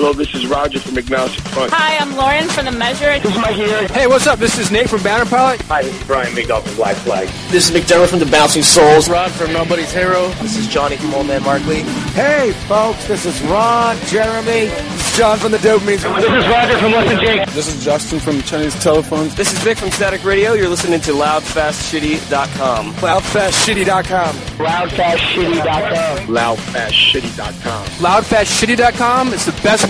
Hello, this is Roger from Agnostic Front. Hi, I'm Lauren from The Measure. This is Mike here. Hey, what's up? This is Nate from Banner Pilot. Hi, this is Brian Bigdog from Black Flag. This is McDermott from The Bouncing Souls. Rod from Nobody's Hero. This is Johnny from Old Man Markley. Hey, folks, this is Ron, Jeremy. This is John from The Dopamines. This is Roger from Less Than Jake. This is Justin from Chinese Telephones. This is Vic from Static Radio. You're listening to LoudFastShitty.com. LoudFastShitty.com. LoudFastShitty.com. LoudFastShitty.com. LoudFastShitty.com. It's the best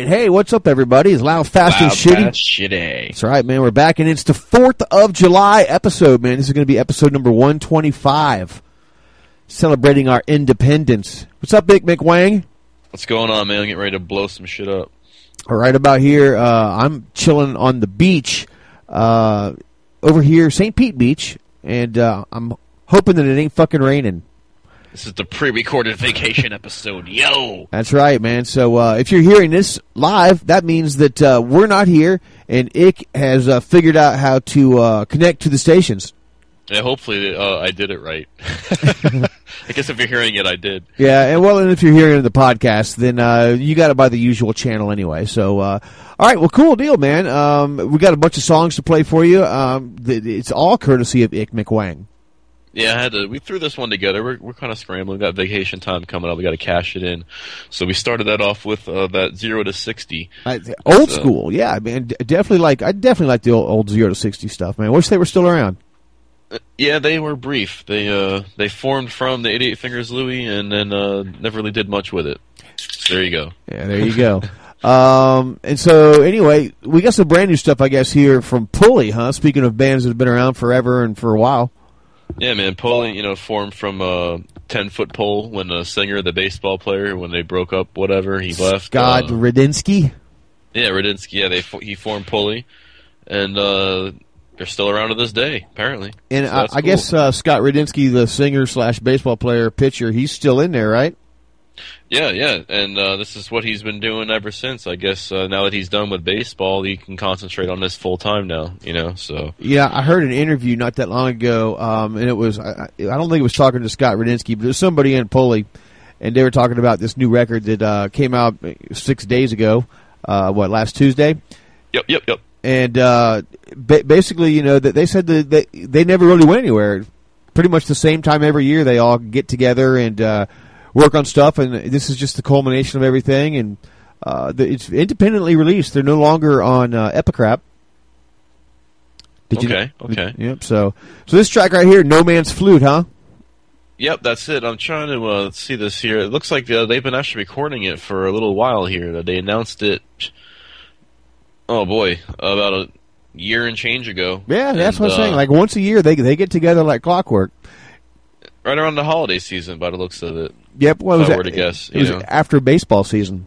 Right. Hey, what's up, everybody? It's Loud, Fast, and Loud, Shitty. Fast, Shitty. That's right, man. We're back, and it's the 4th of July episode, man. This is going to be episode number 125, celebrating our independence. What's up, Big McWang? What's going on, man? I'm getting ready to blow some shit up. All right, about here, uh, I'm chilling on the beach uh, over here, St. Pete Beach, and uh, I'm hoping that it ain't fucking raining. This is the pre-recorded vacation episode. Yo! That's right, man. So uh, if you're hearing this live, that means that uh, we're not here, and Ick has uh, figured out how to uh, connect to the stations. Yeah, hopefully uh, I did it right. I guess if you're hearing it, I did. Yeah, and well, and if you're hearing the podcast, then uh, you got it by the usual channel anyway. So, uh, all right, well, cool deal, man. Um, we got a bunch of songs to play for you. Um, it's all courtesy of Ick McWang. Yeah, I had to. We threw this one together. We're we're kind of scrambling. We got vacation time coming up. We got to cash it in. So we started that off with uh, that zero to sixty. I, old So- school, yeah. I mean, definitely like I definitely like the old, old zero to sixty stuff, man. Wish they were still around. Yeah, they were brief. They uh they formed from the 88 Fingers Louie and then uh never really did much with it. So there you go. Yeah, there you go. um, and so anyway, we got some brand new stuff, I guess, here from Pulley, huh? Speaking of bands that have been around forever and for a while. Yeah, man. Pole, you know, formed from a 10 foot pole when the singer, the baseball player, when they broke up, whatever, he left. Scott Uh, Radinsky. yeah, Radinsky. Yeah, they he formed Pulley, and uh they're still around to this day, apparently. And So I, I cool. guess uh, Scott Radinsky, the singer slash baseball player, pitcher, he's still in there, right? Yeah, yeah, and uh, this is what he's been doing ever since. I guess uh, now that he's done with baseball, he can concentrate on this full time now. You know, so Yeah, I heard an interview not that long ago, um, and it was I, I don't think it was talking to Scott Radinsky, but it was somebody in Pulley, and they were talking about this new record that uh, came out six days ago. Uh, what last Tuesday? yep, yep, yep. and uh, ba- basically, you know, that they said that they they never really went anywhere. Pretty much the same time every year, they all get together and uh, work on stuff, and this is just the culmination of everything. And uh, the, it's independently released. They're no longer on uh, Epicrap. Did you Okay, know- okay. Yep. So, so this track right here, "No Man's Flute," huh? Yep, that's it. I'm trying to uh, see this here. It looks like uh, they've been actually recording it for a little while here. That they announced it. Oh boy, about a year and change ago. Yeah, that's And, what I'm saying. uh, Like once a year, they they get together like clockwork. right around the holiday season, by the looks of it. Yep. Well, If was I were to guess, it was know. after baseball season.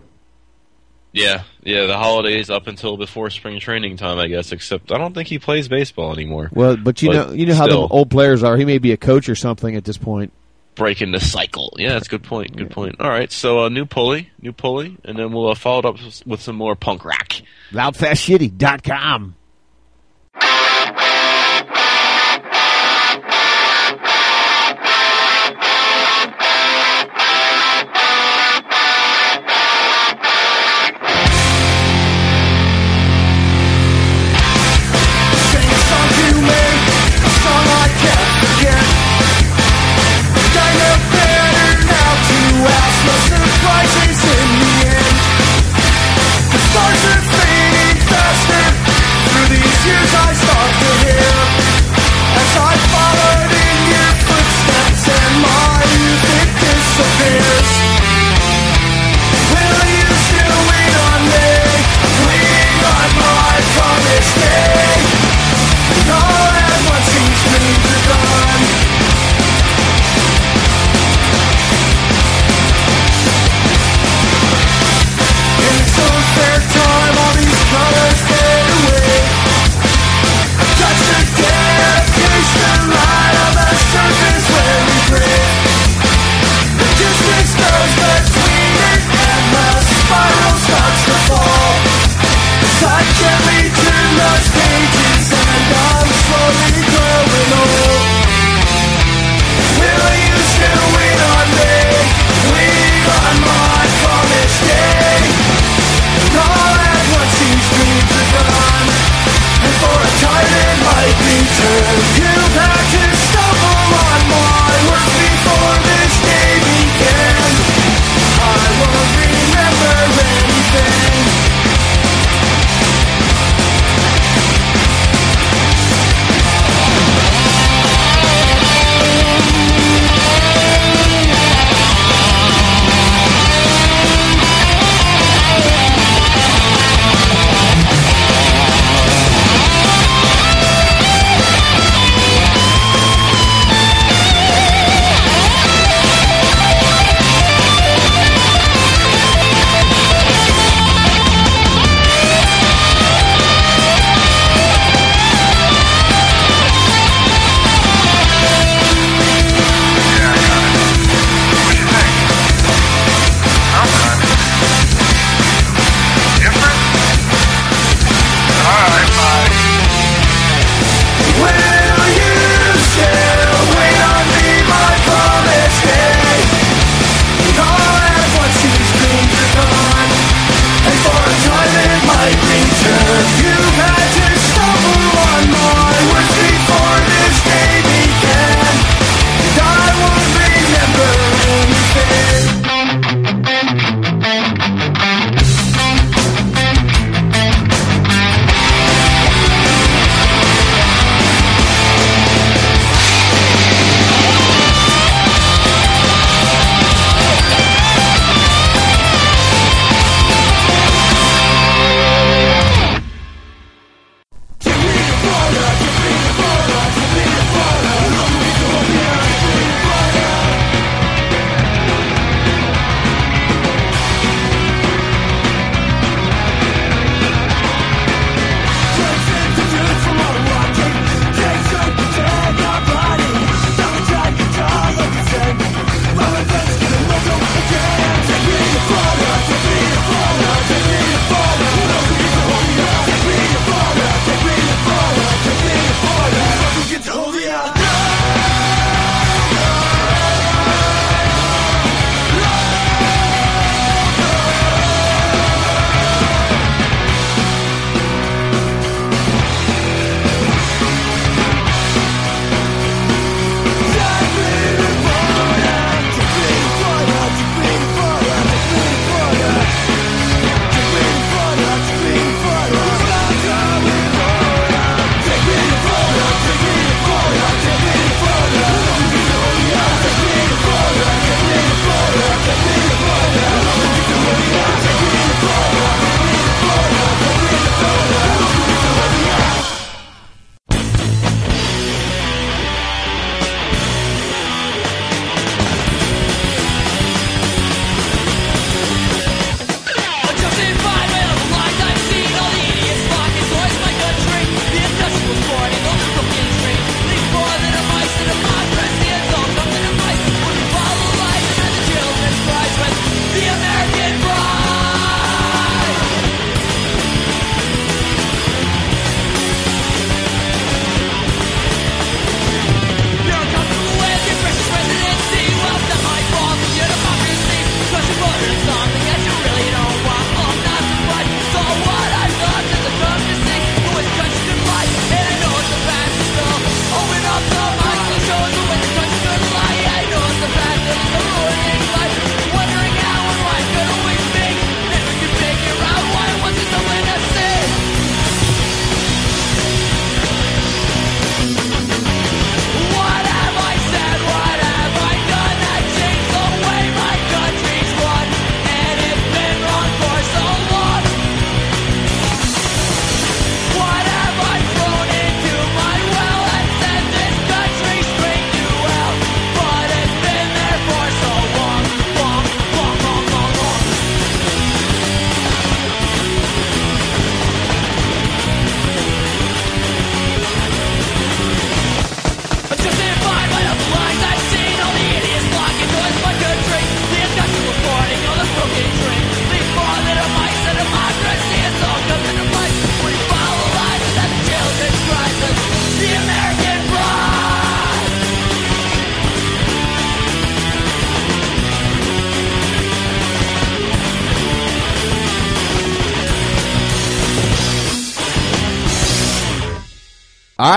Yeah, yeah, the holidays up until before spring training time, I guess. Except I don't think he plays baseball anymore. Well, but you But know, you know how the old players are. He may be a coach or something at this point. Breaking the cycle. Yeah, that's a good point. Good point. All right, so uh, new pulley, new pulley, and then we'll uh, follow it up with- with some more punk rock. Loudfastshitty.com.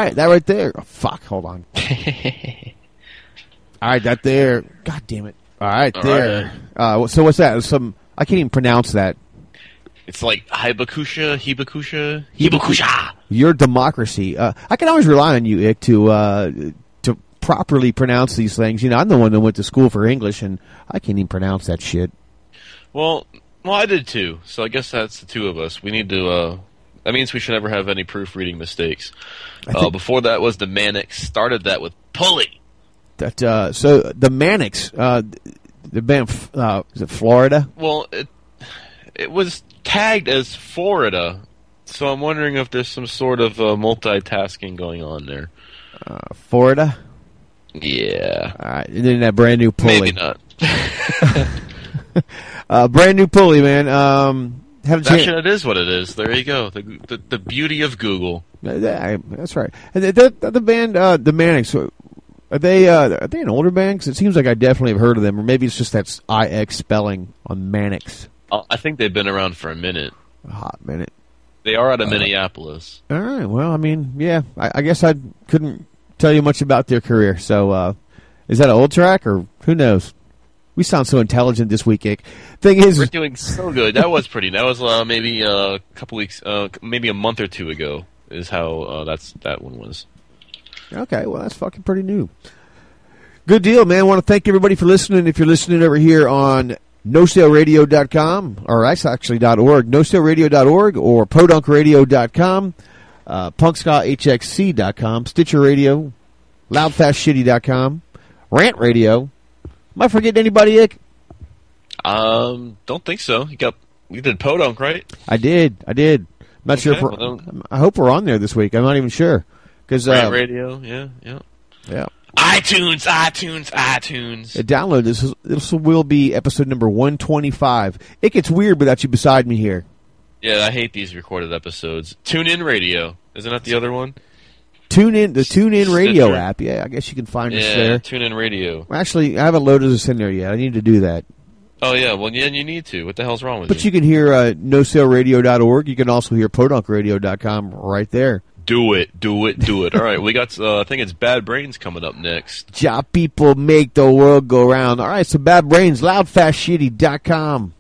right, that right there. Oh, fuck, hold on. All right, that there. God damn it. All right, All there. Uh, so what's that? Some I can't even pronounce that. It's like Hibakusha, Hibakusha, Hibakusha. Your democracy. Uh, I can always rely on you, Ick, to uh, to properly pronounce these things. You know, I'm the one that went to school for English, and I can't even pronounce that shit. Well, well, I did too. So I guess that's the two of us. We need to. Uh That means we should never have any proofreading mistakes. Uh, before that was the Mannix. Started that with Pulley. That uh, so the Mannix, uh, the band, uh, is it Florida? Well, it it was tagged as Florida, so I'm wondering if there's some sort of uh, multitasking going on there. Florida. Yeah, All right, and then that brand new pulley. maybe not. Uh, brand new pulley, man. Um, chance. Actually, it is what it is. There you go. The the, the beauty of Google. Uh, That's right. And the, the, the band, uh, the Mannix, uh, are they uh, are they an older band? 'Cause it seems like I definitely have heard of them, or maybe it's just that's IX spelling on Mannix. Uh, I think they've been around for a minute. A hot minute. They are out of Minneapolis. All right. Well, I mean, yeah. I, I guess I couldn't tell you much about their career. So, uh, is that an old track, or who knows? We sound so intelligent this week, Ick. Thing is, We're doing so good. That was pretty. That was uh, maybe uh, a couple weeks, uh, maybe a month or two ago. Is how uh, that's that one was. Okay, well, that's fucking pretty new. Good deal, man. I want to thank everybody for listening. If you're listening over here on NoSaleRadio.com, or that's actually .org, NoSaleRadio.org, or PodUnkRadio.com, uh, PunkSkaHXC.com, Stitcher Radio, LoudFastShitty.com, Rant Radio. Am I forgetting anybody, Ick? Um, don't think so. You got you did Podunk right? I did. I did. I'm not sure if we're, well, I hope we're on there this week. I'm not even sure. Because, uh, Radio. Yeah, yeah. yeah. iTunes, iTunes, iTunes. Uh, download this. This will be episode number 125. It gets weird without you beside me here. Yeah, I hate these recorded episodes. Tune in radio. Isn't that the other one? Tune in the Tune In Radio Stitcher. app. Yeah, I guess you can find us Yeah, there. tune in radio. Actually, I haven't loaded this in there yet. I need to do that. Oh yeah, well yeah, you need to. What the hell's wrong with But you? you can hear uh, NoSaleRadio.org. You can also hear PodUnkRadio.com right there. Do it, do it, do it. All right, we got. Uh, I think it's Bad Brains coming up next. Job people make the world go round. All right, so Bad Brains, loudfastshitty.com.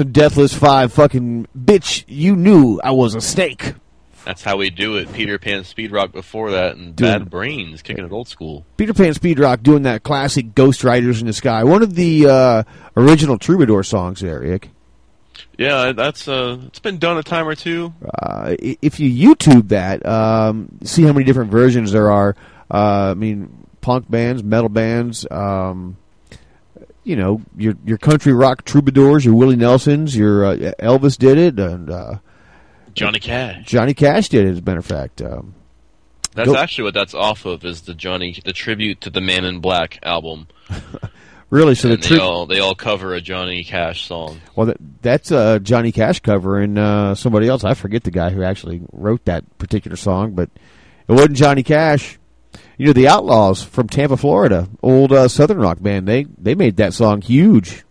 yeah, man, that was some Deathless Five. Fucking bitch, you knew I was a snake. That's how we do it. Peter Pan Speed Rock before that, and Dude. Bad Brains kicking it old school. Peter Pan Speed Rock doing that classic Ghost Riders in the Sky. One of the uh, original Troubadour songs there, Rick. Yeah, that's uh, it's been done a time or two. Uh, if you YouTube that, um, see how many different versions there are. Uh, I mean, punk bands, metal bands, um, you know, your your country rock troubadours, your Willie Nelsons, your uh, Elvis did it, and uh, Johnny Cash. Johnny Cash did it. As a matter of fact, um, That's Go- actually what that's off of. Is the Johnny the tribute to the Man in Black album? really, so the they all they all cover a Johnny Cash song. well, that, that's a Johnny Cash cover, and uh, somebody else. I forget the guy who actually wrote that particular song, but it wasn't Johnny Cash. You know, the Outlaws from Tampa, Florida, old uh, Southern rock band. They they made that song huge.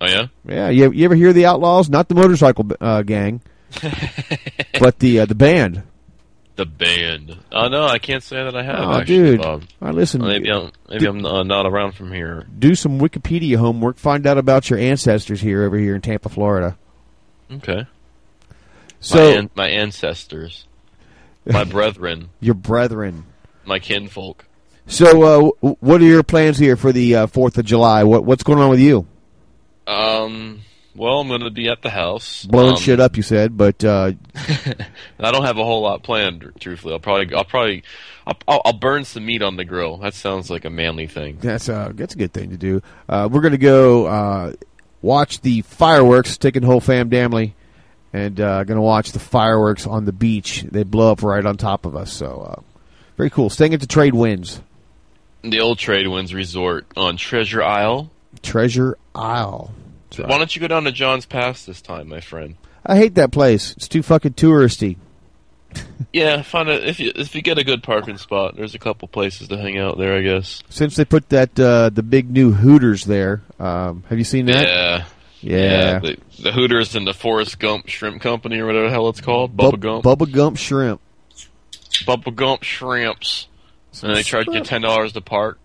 Oh yeah, Yeah, you, you ever hear the Outlaws? Not the motorcycle uh, gang, but the uh, the band. the band. Oh no, I can't say that I have. Oh, actually, dude. Bob. I listen. Maybe I'm maybe I'm uh, not around from here. do some Wikipedia homework. Find out about your ancestors here over here in Tampa, Florida. Okay, So my, an- my ancestors, my brethren, your brethren. My kinfolk. So, uh, what are your plans here for the uh, Fourth of July? What what's going on with you? Um, well, I'm going to be at the house Blowing Um, shit up, you said, but uh, I don't have a whole lot planned. Truthfully, I'll probably I'll probably I'll, I'll, I'll burn some meat on the grill. That sounds like a manly thing. that's uh, that's a good thing to do. Uh, we're gonna go uh, watch the fireworks, taking whole fam damly, and uh, gonna watch the fireworks on the beach. They blow up right on top of us, so uh, very cool. Staying at the Trade Winds, The old Trade Winds Resort on Treasure Isle. Treasure Isle. Right. Why don't you go down to John's Pass this time, my friend? I hate that place. It's too fucking touristy. Yeah, find a if you if you get a good parking spot. There's a couple places to hang out there, I guess. Since they put that uh, the big new Hooters there, um, have you seen that? Yeah. Yeah. the, the Hooters and the Forrest Gump Shrimp Company or whatever the hell it's called. Bub- Bubba Gump. Bubba Gump shrimp. Bubba Gump Shrimps. And they charge you ten dollars to park.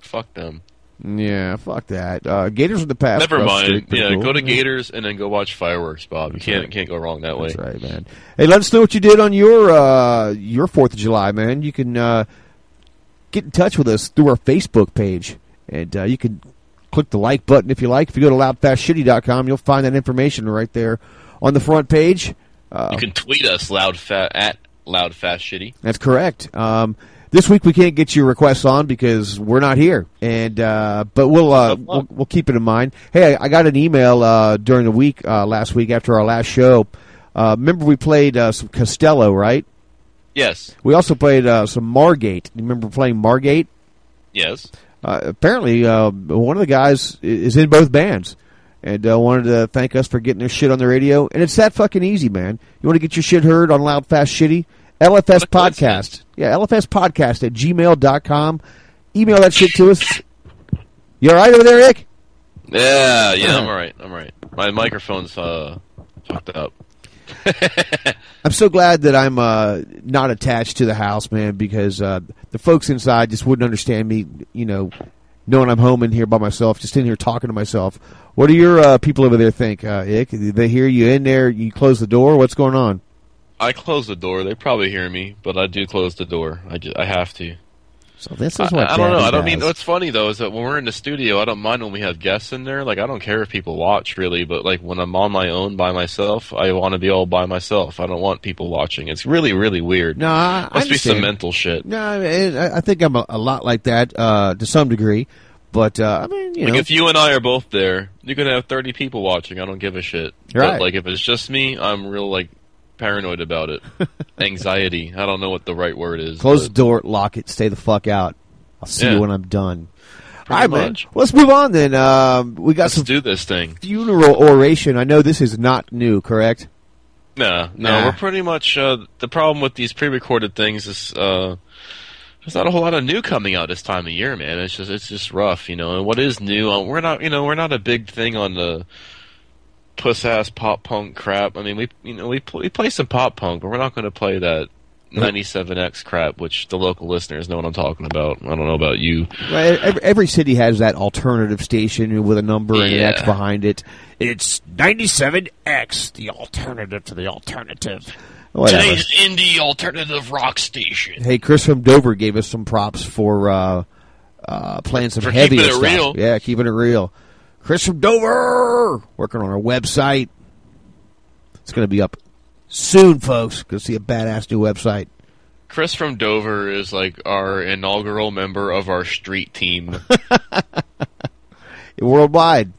Fuck them. Yeah, fuck that. Uh, Gators in the past. Never mind. Yeah, cool. go to Gators and then go watch fireworks, Bob. You can't right. can't go wrong that way. That's right, man. Hey, let us know what you did on your uh, your Fourth of July, man. You can uh, get in touch with us through our Facebook page, and uh, you can click the like button if you like. If you go to loudfastshitty.com, you'll find that information right there on the front page. Uh, You can tweet us loud fat at loud fast shitty. That's correct. Um, this week we can't get your requests on because we're not here, and uh, but we'll, uh, we'll we'll keep it in mind. Hey, I, I got an email uh, during the week uh, last week after our last show. Uh, remember we played uh, some Costello, right? Yes. We also played uh, some Margate. You remember playing Margate? Yes. Uh, apparently, uh, one of the guys is in both bands, and uh, wanted to thank us for getting their shit on the radio. And it's that fucking easy, man. You want to get your shit heard on Loud Fast Shitty? LFS Podcast. Yeah, LFS Podcast at gmail.com. Email that shit to us. You all right over there, Rick? Yeah, yeah, I'm alright. I'm alright. My microphone's uh fucked up. I'm so glad that I'm uh, not attached to the house, man, because uh, the folks inside just wouldn't understand me, you know, knowing I'm home in here by myself, just in here talking to myself. What do your uh, people over there think, uh, Ick? They hear you in there, you close the door? What's going on? I close the door. They probably hear me, but I do close the door. I just, I have to. So this is what I don't know. I don't mean. What's funny though is that when we're in the studio, I don't mind when we have guests in there. Like I don't care if people watch really, but like when I'm on my own by myself, I want to be all by myself. I don't want people watching. It's really really weird. No, I, I Must be some mental shit. No, I, mean, I I think I'm a, a lot like that uh, to some degree, but uh, I mean, you Like know, if you and I are both there, you could have 30 people watching. I don't give a shit. Right. But like if it's just me, I'm real like paranoid about it. Anxiety. I don't know what the right word is. close the door, lock it, stay the fuck out. I'll see Yeah. you when I'm done. Pretty All right, man. Let's move on then. Um, we got Let's some do this thing. funeral oration. I know this is not new, correct? Nah, no, Nah. we're pretty much uh, the problem with these pre-recorded things is uh, there's not a whole lot of new coming out this time of year, man. It's just it's just rough, you know. And what is new? Uh, we're not, you know, we're not a big thing on the puss ass pop punk crap. I mean, we you know we we play some pop punk, but we're not going to play that 97X crap, which the local listeners know what I'm talking about. I don't know about you. Right, every, every city has that alternative station with a number and an X behind it. It's 97X, the alternative to the alternative. Whatever. Today's indie alternative rock station. Hey, Chris from Dover gave us some props for uh, uh, playing some For it stuff. real. Yeah, keeping it real. Chris from Dover working on our website. It's going to be up soon, folks. Go see a badass new website. Chris from Dover is like our inaugural member of our street team. Worldwide.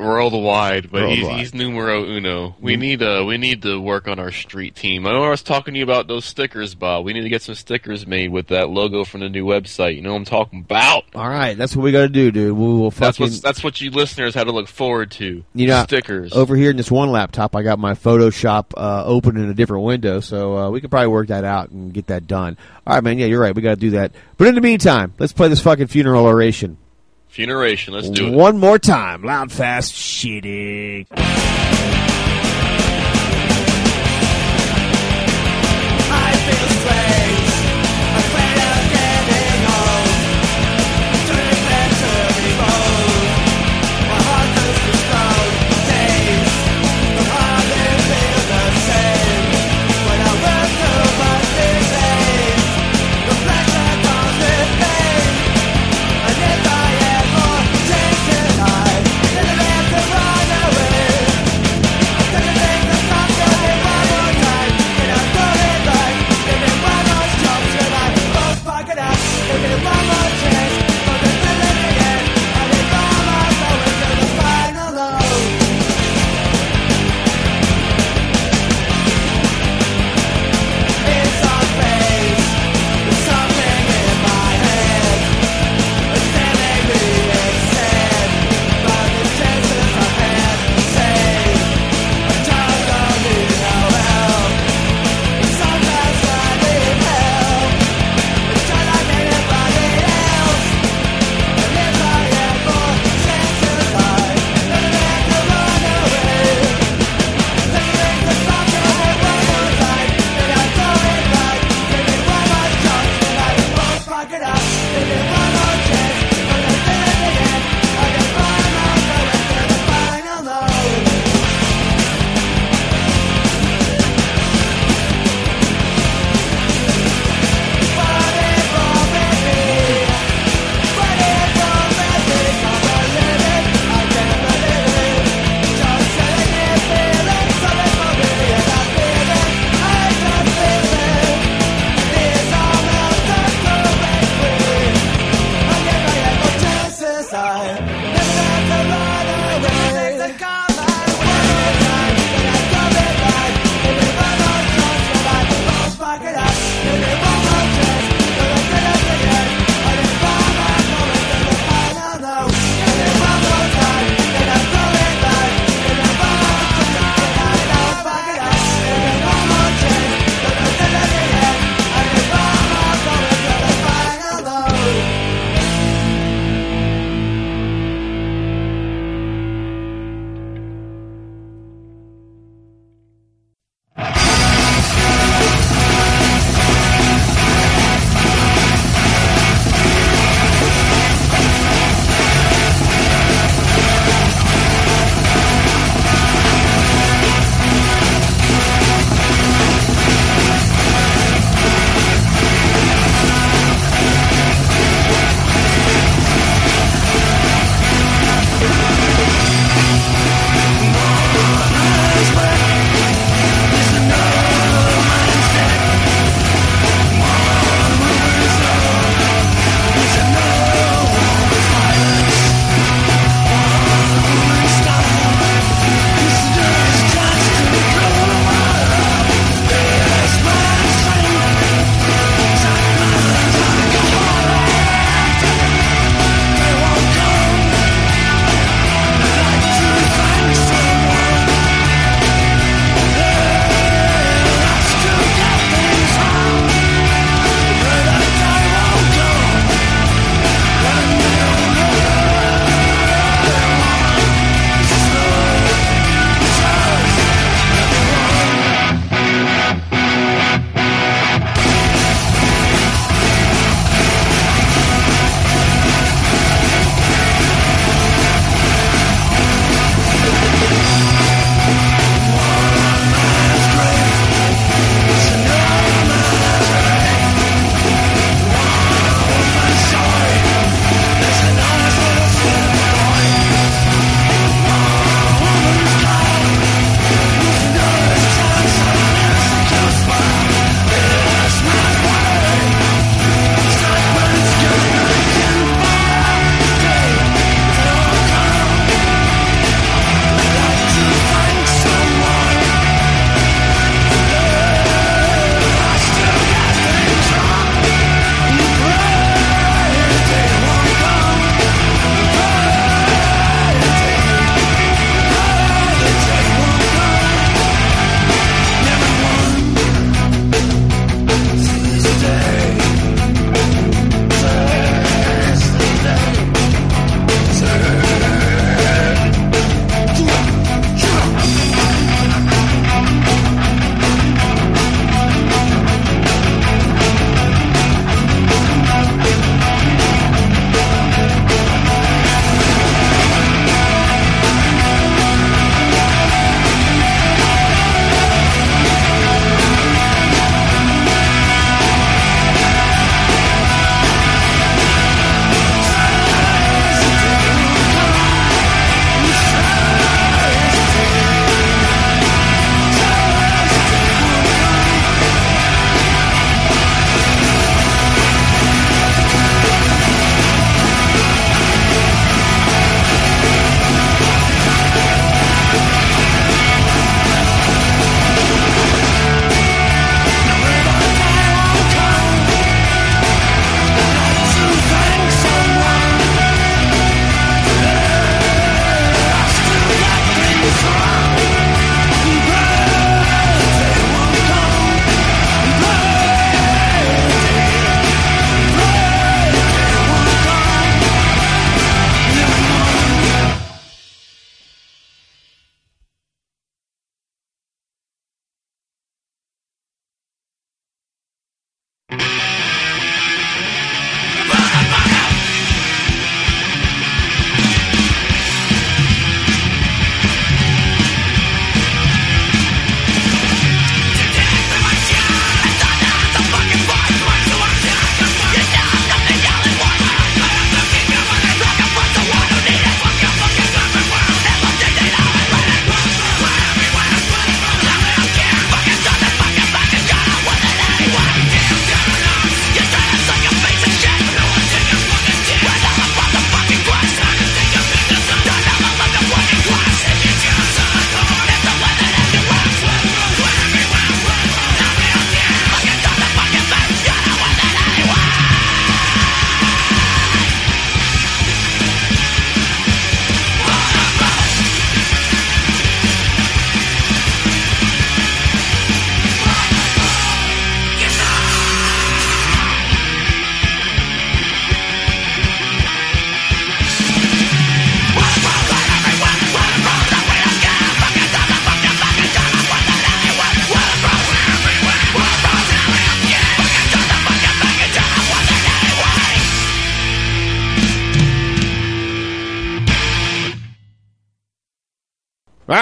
Worldwide, but Worldwide. he's he's numero uno. We need uh we need to work on our street team. I know I was talking to you about those stickers, Bob. We need to get some stickers made with that logo from the new website. You know what I'm talking about? All right, that's what we got to do, dude. We will That's fucking. what that's what you listeners had to look forward to. You know, stickers. Over here in this one laptop, I got my Photoshop uh, open in a different window, so uh, we could probably work that out and get that done. All right, man. Yeah, you're right. We got to do that. But in the meantime, let's play this fucking funeral oration Funeration. Let's do it. one more time. Loud, fast, shitty. I feel strange,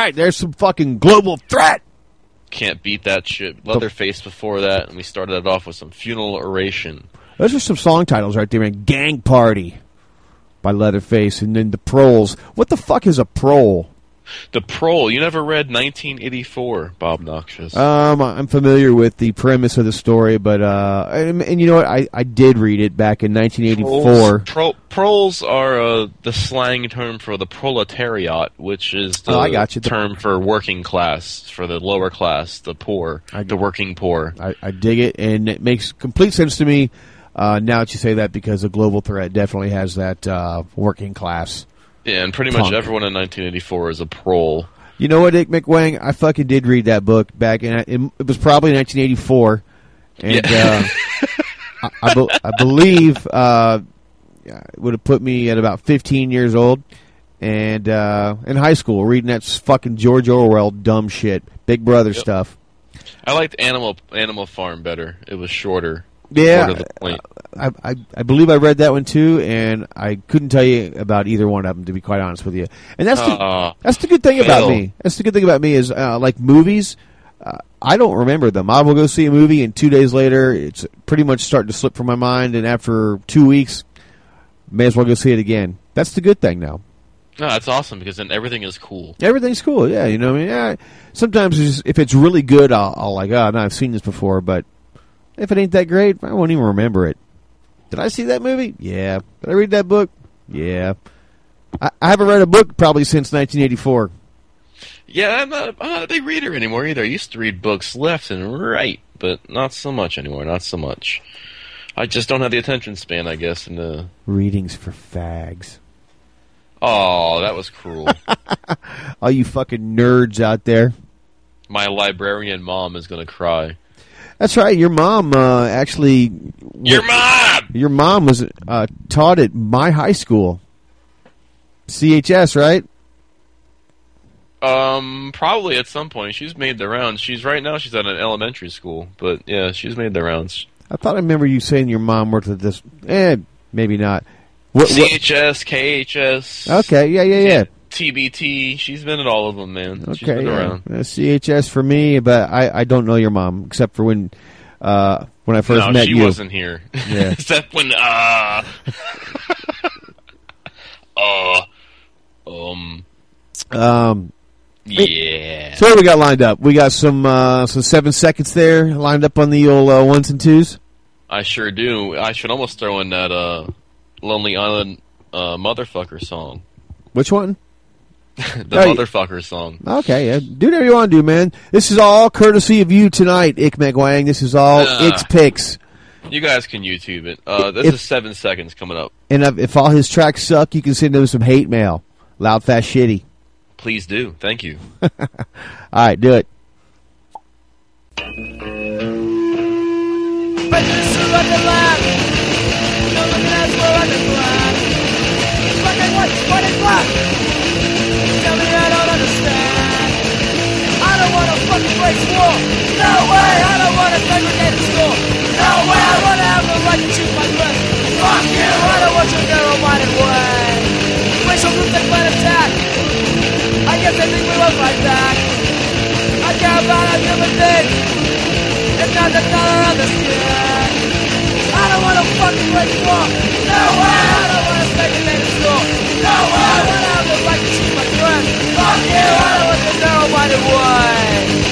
right, there's some fucking global threat. Can't beat that shit. Leatherface before that, and we started it off with some funeral oration. Those are some song titles right there, man. Gang Party by Leatherface, and then the Proles. What the fuck is a prole? The Prole. You never read 1984, Bob Noxious. Um, I'm familiar with the premise of the story, but uh, and, and you know what? I, I did read it back in 1984. Proles, pro, proles are uh, the slang term for the proletariat, which is the Oh, I got you. The- term for working class, for the lower class, the poor, the working poor. I, I dig it, and it makes complete sense to me uh, now that you say that because the global threat definitely has that uh, working class. Yeah, and pretty much Punk. everyone in 1984 is a prole. You know what, Dick McWang? I fucking did read that book back in. It, it was probably 1984, and uh, I, I, be, I believe uh, it would have put me at about 15 years old, and uh, in high school reading that fucking George Orwell dumb shit, Big Brother stuff. I liked Animal Animal Farm better. It was shorter. Yeah, the point. I, I I believe I read that one too, and I couldn't tell you about either one of them to be quite honest with you. And that's the Aw. that's the good thing about me. That's the good thing about me is uh, like movies. Uh, I don't remember them. I will go see a movie, and two days later, it's pretty much starting to slip from my mind. And after two weeks, may as well go see it again. That's the good thing now. No, that's awesome because then everything is cool. Everything's cool. Yeah, you know. what I mean, yeah. Sometimes it's just, if it's really good, I'll, I'll like, oh, no, I've seen this before. But if it ain't that great, I won't even remember it. Did I see that movie? Yeah. Did I read that book? Yeah. I, I haven't read a book probably since 1984. Yeah, I'm not, I'm not a big reader anymore either. I used to read books left and right, but not so much anymore. Not so much. I just don't have the attention span, I guess. And uh, Readings for fags. oh, that was cruel. All you fucking nerds out there. My librarian mom is gonna cry. That's right. Your mom uh, actually. Your mom. Your mom was uh, taught at my high school. CHS, right? Um, probably at some point. She's made the rounds. She's right now. She's at an elementary school, but yeah, she's made the rounds. I thought I remember you saying your mom worked at this. Eh, maybe not. What, CHS, KHS. Okay, yeah, yeah, yeah. TBT. She's been at all of them, man. She's Okay, been yeah. around. Uh, CHS for me, but I, I don't know your mom except for when uh, when I first no, met she you. wasn't here. Yeah. Except when, uh, uh, um, Um, yeah. so what we got lined up? We got some uh, some seven seconds there lined up on the old uh, ones and twos. I sure do. I should almost throw in that, uh, Lonely Island, uh, motherfucker song. Which one? The Oh, motherfucker song. Okay, yeah. do whatever you want to do, man. This is all courtesy of you tonight, Ick McWang. This is all Ah. Ick's picks. You guys can YouTube it. Uh, this If- is seven seconds coming up. And if, if all his tracks suck, you can send him some hate mail. Loud, fast, shitty. Please do. Thank you. All right, do it. Prejudice understand. I don't want a fucking race war. No way. I don't want a segregated school. No way. I want to have the right to choose my friends. Fuck you. I don't want your narrow-minded way. Racial groups that plan attack. I guess they think we will fight back. I care about a human being. It's not the color of the skin. Want to fucking race war. No way. I don't want to segregated school. No way. I want to have the right to choose my friends. Fuck you. I don't want the narrow-minded way.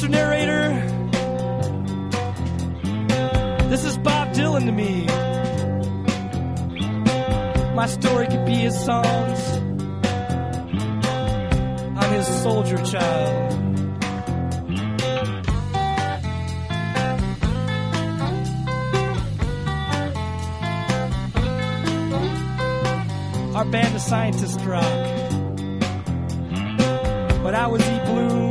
Mr. Narrator, this is Bob Dylan to me. My story could be his songs. I'm his soldier child. Our band of scientists rock. But I was E. And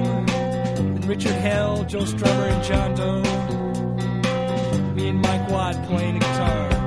Richard Hell, Joe Strummer, and John Doe. Me and Mike Watt playing guitar.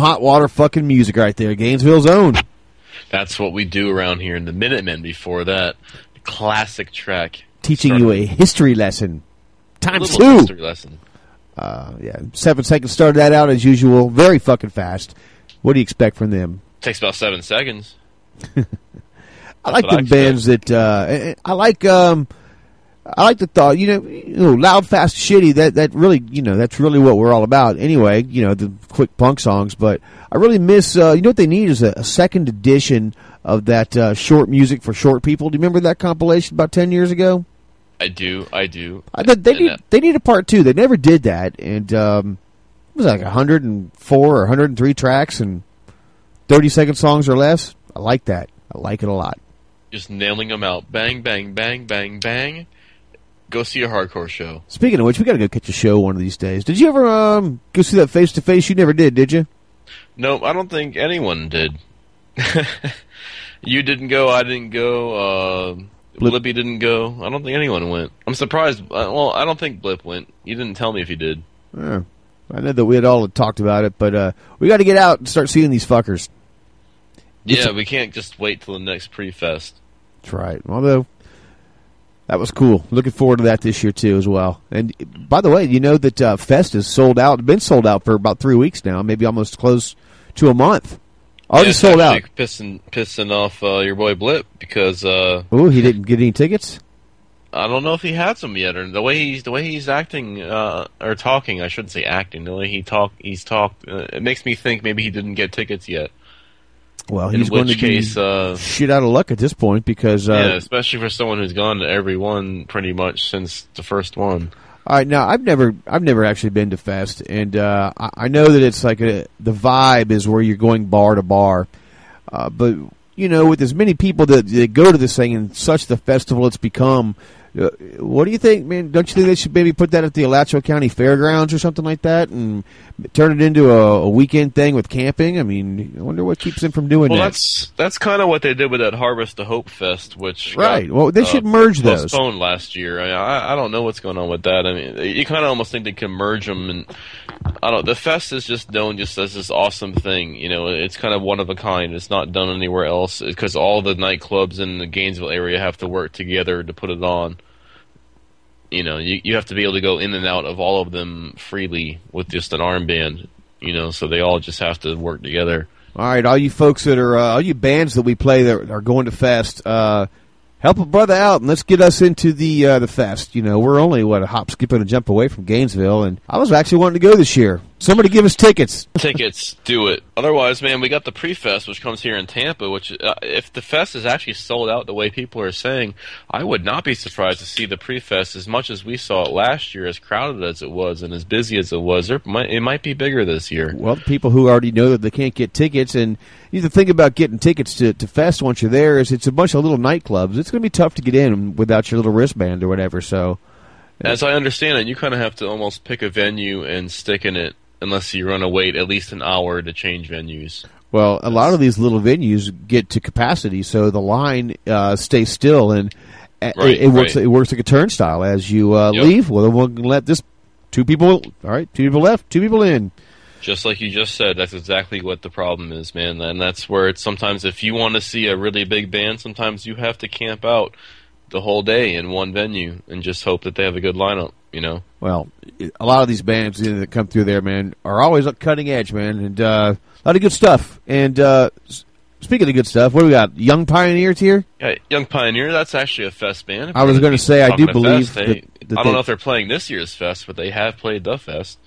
Hot water fucking music right there. Gainesville's own. That's what we do around here in the Minutemen before that. Classic track. Teaching Started you a history lesson. Times two. history lesson. Uh, yeah, seven seconds started that out as usual. Very fucking fast. What do you expect from them? Takes about seven seconds. I like what I bands that uh, I like. Um, I like the thought. You know, you know, loud, fast, shitty. That that really, you know, that's really what we're all about. Anyway, you know, the quick punk songs. But I really miss. Uh, you know what they need is a, a second edition of that uh, short music for short people. Do you remember that compilation about ten years ago? I do, I do. I thought they need uh, they need a part two. They never did that, and um, it was like hundred and four or hundred and three tracks and thirty second songs or less. I like that. I like it a lot. just nailing them out. Bang, bang, bang, bang, bang. Go see a hardcore show. Speaking of which, we got to go catch a show one of these days. Did you ever um, go see that face to face? You never did, did you? No, I don't think anyone did. you didn't go. I didn't go. Uh, Blip- Blippy didn't go. I don't think anyone went. I'm surprised. Uh, well, I don't think Blip went. You didn't tell me if he did. Yeah. I know that we had all talked about it, but uh, we got to get out and start seeing these fuckers. It's Yeah, we can't just wait till the next pre-fest. That's right. Although that was cool. Looking forward to that this year too, as well. And by the way, you know that uh, Fest is sold out. Been sold out for about three weeks now, maybe almost close to a month. Already Yeah, sold out. Pissing, pissing off uh, your boy Blip because uh, Oh, he didn't get any tickets. I don't know if he had some yet, or the way he's the way he's acting uh, or talking. I shouldn't say acting. The way he talk, he's talked. Uh, it makes me think maybe he didn't get tickets yet. Well, In he's going to which case, be uh, shit out of luck at this point because. Uh, yeah, especially for someone who's gone to every one pretty much since the first one. All right, now I've never, I've never actually been to Fest, and uh, I, I know that it's like a, the vibe is where you're going bar to bar, uh, but you know, with as many people that, that go to this thing and such the festival it's become, what do you think, man? Don't you think they should maybe put that at the Alachua County Fairgrounds or something like that, and turn it into a, a weekend thing with camping? I mean, I wonder what keeps them from doing Well, that. that's that's kind of what they did with that Harvest to Hope Fest, which got, Right. Well, they uh, should merge those. Postponed last year. I, I I don't know what's going on with that. I mean, you kind of almost think they can merge them, and I don't. The fest is just known just as this awesome thing. You know, it's kind of one of a kind. It's not done anywhere else because all the nightclubs in the Gainesville area have to work together to put it on. You know, you you have to be able to go in and out of all of them freely with just an armband. You know, so they all just have to work together. All right, all you folks that are, uh, all you bands that we play that are going to Fest, uh, help a brother out and let's get us into the uh, the Fest. You know, we're only what a hop, skip, and a jump away from Gainesville, and I was actually wanting to go this year. Somebody give us tickets. tickets, do it. Otherwise, man, we got the pre-fest, which comes here in Tampa. Which, uh, if the fest is actually sold out the way people are saying, I would not be surprised to see the pre-fest as much as we saw it last year, as crowded as it was and as busy as it was. There might, it might be bigger this year. Well, people who already know that they can't get tickets, and the thing about getting tickets to, to Fest once you're there is it's a bunch of little nightclubs. It's going to be tough to get in without your little wristband or whatever. So, As I understand it, you kind of have to almost pick a venue and stick in it, unless you run to wait at least an hour to change venues. Well, a lot of these little venues get to capacity, so the line uh, stays still, and Right, it, it works. right. It works like a turnstile as you uh, Yep. leave. Well, we'll let this two people. All right, two people left, two people in. Just like you just said, that's exactly what the problem is, man. And that's where it's sometimes if you want to see a really big band, sometimes you have to camp out the whole day in one venue and just hope that they have a good lineup, you know? Well, a lot of these bands that come through there, man, are always up cutting edge, man, and uh, a lot of good stuff. And uh, speaking of good stuff, what do we got? Young Pioneers here. Yeah, Young Pioneer, that's actually a fest band. If I was gonna say, I do believe fest, they- that- I don't know if they're playing this year's fest, but they have played the fest.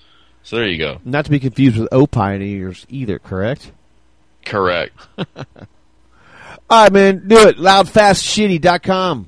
So there you go. Not to be confused with O Pioneers either. Correct. Correct. All right, man, do it. Loudfastshitty.com.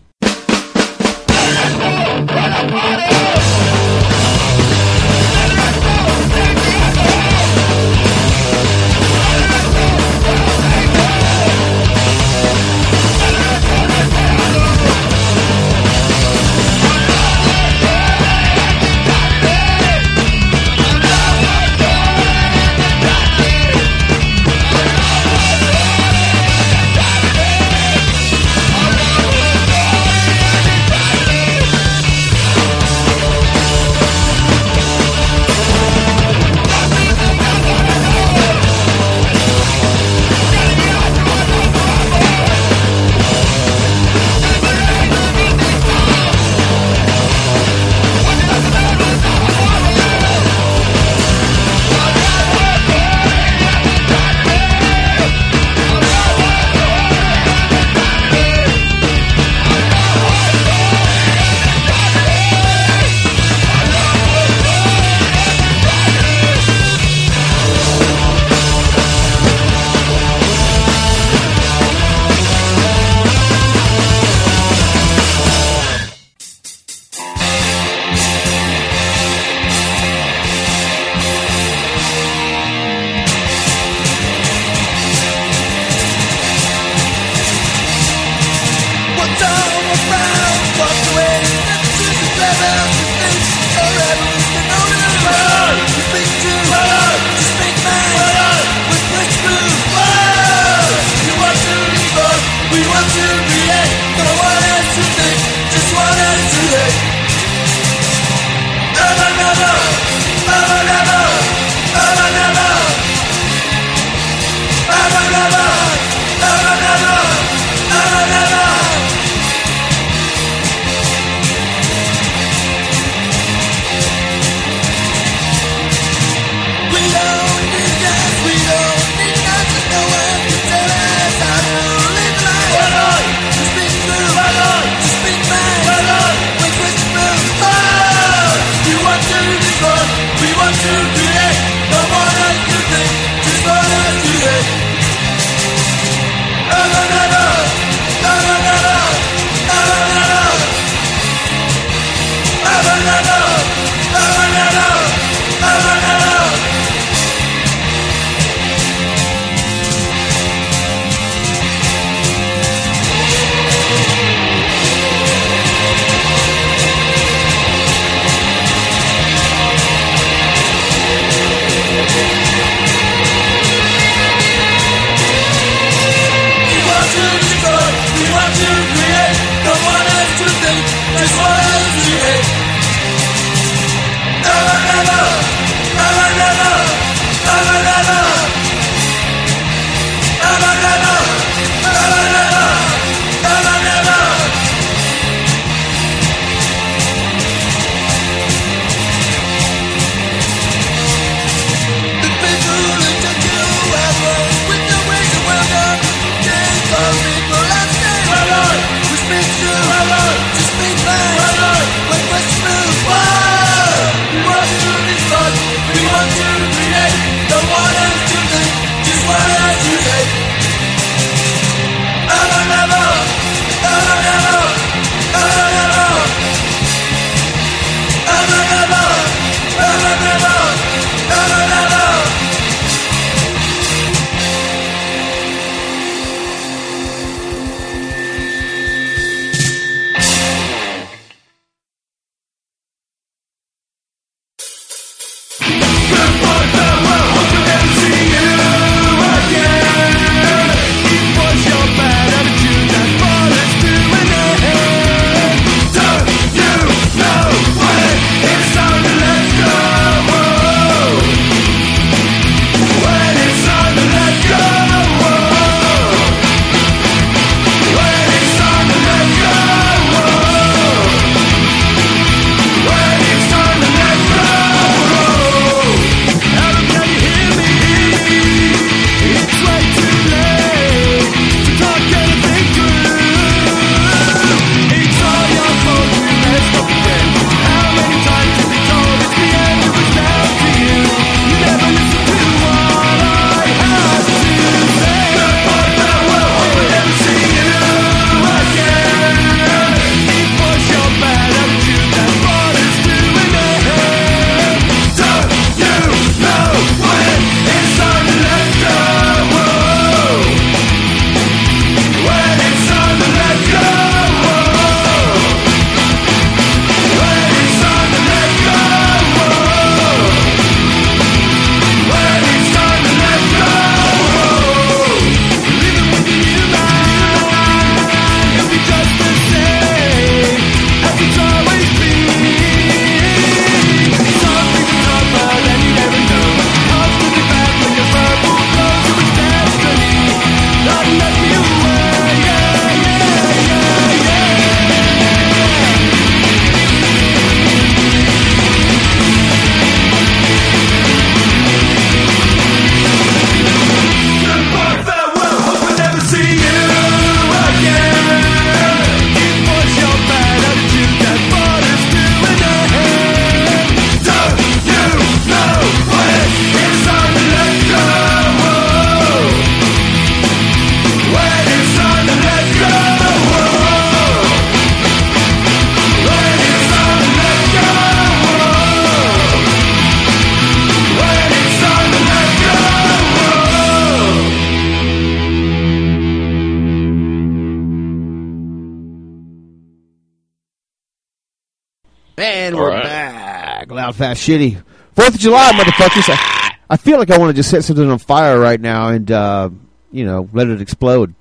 shitty. Fourth of July, motherfuckers. I, I feel like I want to just set something on fire right now and, uh, you know, let it explode.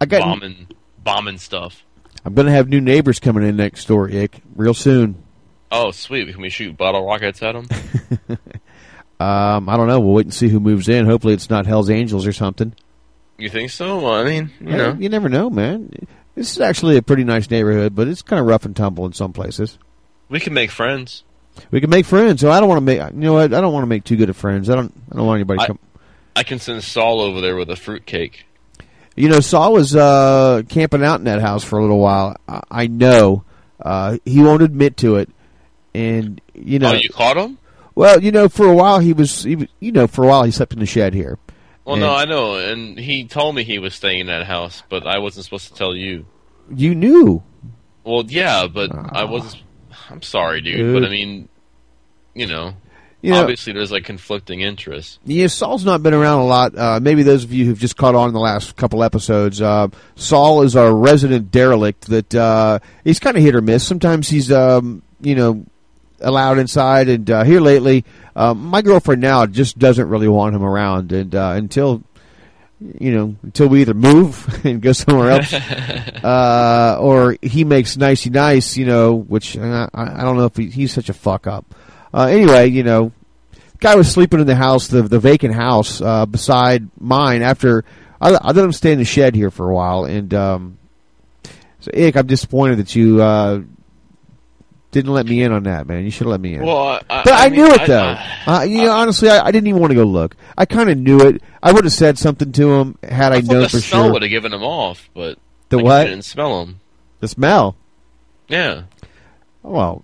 I got. bombing, bombing stuff. I'm going to have new neighbors coming in next door, Ick, real soon. Oh, sweet! Can we shoot bottle rockets at them? Um, I don't know. We'll wait and see who moves in. Hopefully, it's not Hell's Angels or something. you think so? Well, I mean, you Hey, know, you never know, man. This is actually a pretty nice neighborhood, but it's kind of rough and tumble in some places. we can make friends. We can make friends, so I don't want to make. You know what? I don't want to make too good of friends. I don't. I don't want anybody I- come. I can send Saul over there with a fruitcake. You know, Saul was uh, camping out in that house for a little while. I, I know. Uh, he won't admit to it, and you know. oh, you caught him? well, you know, for a while he was. He, was- you know, for a while he slept in the shed here. Well, no, I know, and he told me he was staying in that house, but I wasn't supposed to tell you. You knew. Well, yeah, but Ah. I wasn't. I'm sorry, dude, but I mean, you know, You know, obviously there's like conflicting interests. Yeah, Saul's not been around a lot. Uh, maybe those of you who've just caught on in the last couple episodes, uh, Saul is our resident derelict. That uh, he's kind of hit or miss. Sometimes he's, um, you know, allowed inside, and uh, here lately, um, my girlfriend now just doesn't really want him around, and uh, until. You know, until we either move and go somewhere else, uh, or he makes nicey nice. You know, which I, I don't know if he, he's such a fuck up. Uh, anyway, you know, guy was sleeping in the house, the the vacant house uh, beside mine. After I, I let him stay in the shed here for a while, and um, so Ick, I'm disappointed that you uh, didn't let me in on that, man. You should have let me in. Well, I, I, but I, mean, knew it though. I, uh, you know, honestly, I, I didn't even want to go look. I kind of knew it. I would have said something to him had I, I known the for smell sure. would have given him off, but The I guess what? I didn't smell him. The smell. Yeah, Well,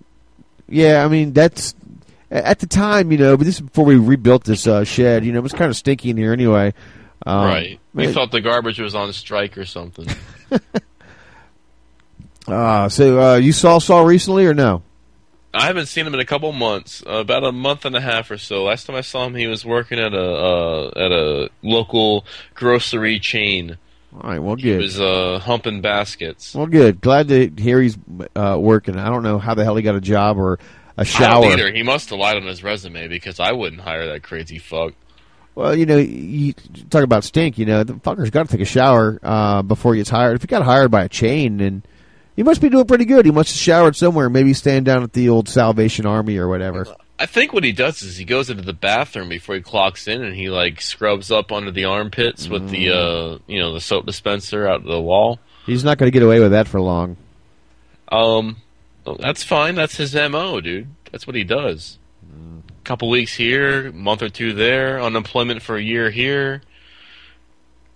yeah. I mean, that's at the time, you know. But this is before we rebuilt this uh, shed. You know, it was kind of stinky in here anyway. Um, right. We thought the garbage was on strike or something. Uh, so uh, you saw Saul recently or no? I haven't seen him in a couple months, uh, about a month and a half or so. Last time I saw him, he was working at a uh, at a local grocery chain. All right, well, good. He was uh, humping baskets. Well, good. Glad to hear he's uh, working. I don't know how the hell he got a job or a shower. either. He must have lied on his resume because I wouldn't hire that crazy fuck. Well, you know, you talk about stink. You know, the fucker's got to take a shower uh, before he gets hired. If he got hired by a chain, then he must be doing pretty good. He must have showered somewhere. Maybe stand down at the old Salvation Army or whatever. I think what he does is he goes into the bathroom before he clocks in and he like scrubs up under the armpits with the uh you know the soap dispenser out of the wall. He's not going to get away with that for long. Um, that's fine. That's his mo, dude. That's what he does. Couple weeks here, month or two there, unemployment for a year here.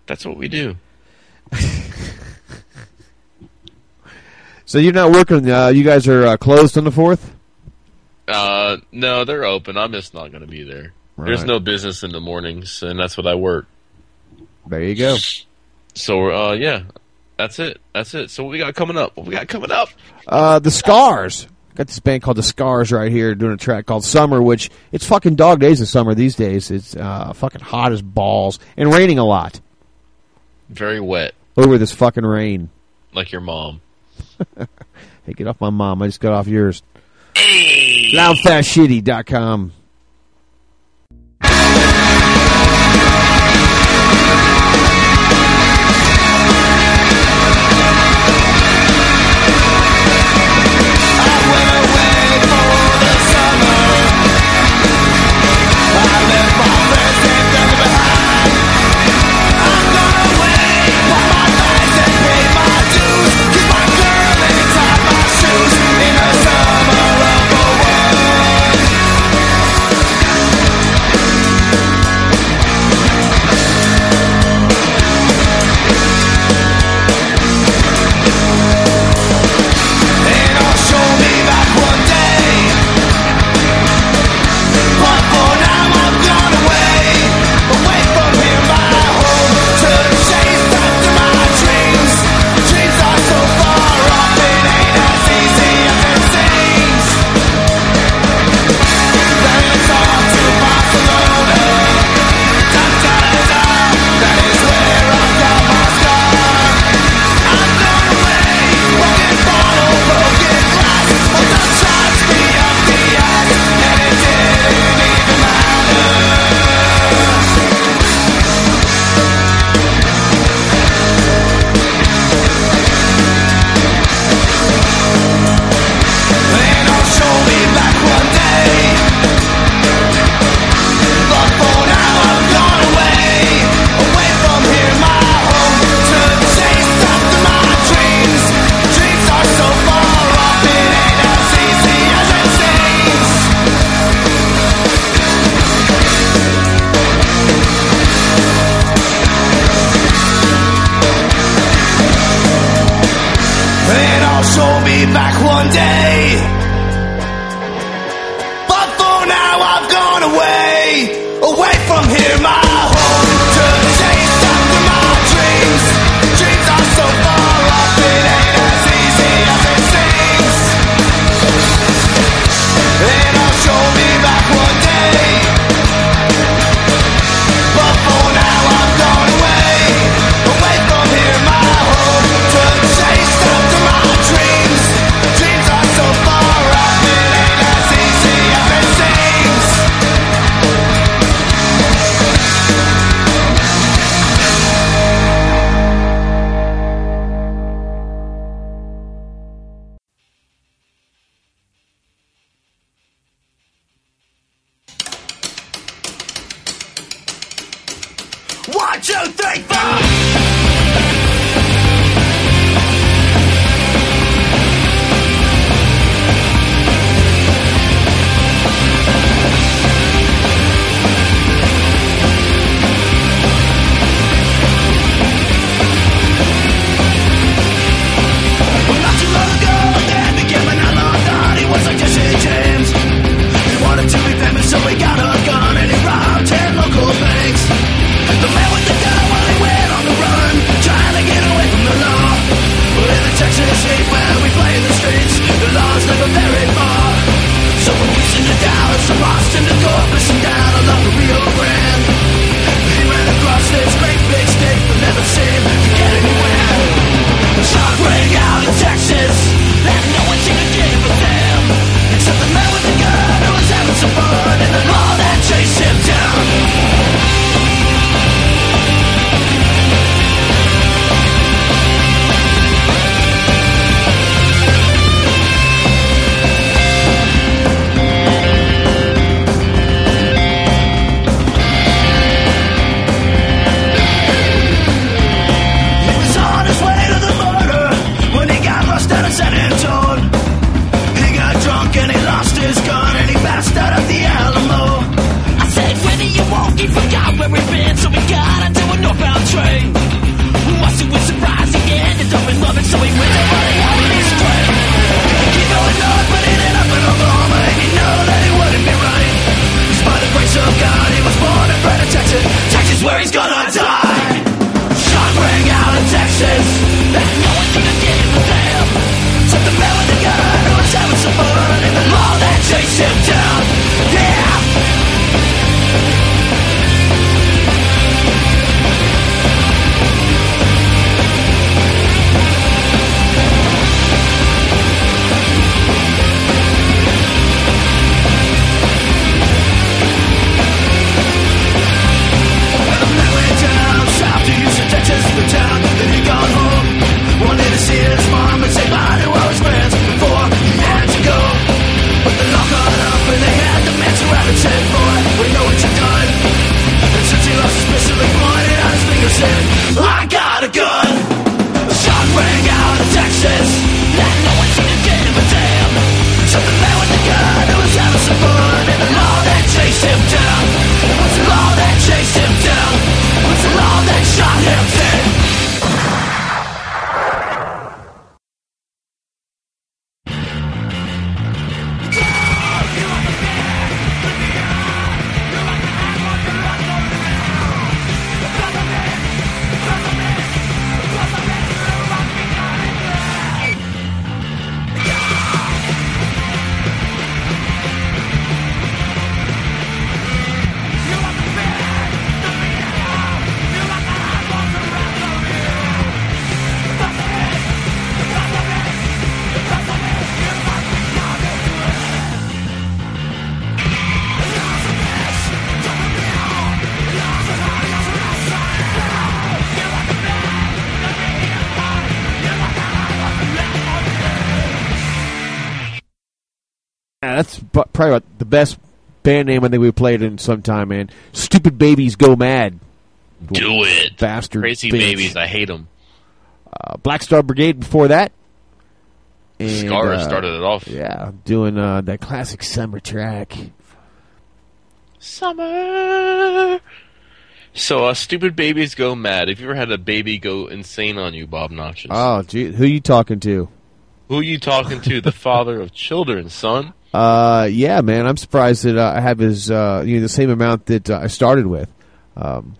That's what we do. So you're not working. Uh, you guys are uh, closed on the fourth. Uh, no, they're open. I'm just not going to be there. There's no business in the mornings, and that's what I work. There you go. So, uh, yeah, that's it. That's it. So, what we got coming up? What we got coming up? Uh, the Scars. Got this band called the Scars right here doing a track called Summer, which it's fucking dog days of summer these days. It's uh, fucking hot as balls and raining a lot Very wet, over this fucking rain. like your mom. Hey, get off my mom. I just got off yours. Loudfastshitty.com. is gone and he bounced out of the Alamo. I said, when are you walking? Forgot where we've been, so we got into a northbound train. Egyptian. band name I think we played in some time, man. Stupid Babies Go Mad. Do it. Bastard. Crazy bitch. Babies. I hate them. Uh, Black Star Brigade before that. And, Scar uh, started it off. Yeah, doing uh, that classic summer track. Summer. So, uh, stupid babies go mad. Have you ever had a baby go insane on you, Bob Noxious? Oh, gee, who you talking to? Who you talking to? the father of children, son. Uh, yeah, man. I'm surprised that uh, I have his uh, you know the same amount that uh, I started with. Um,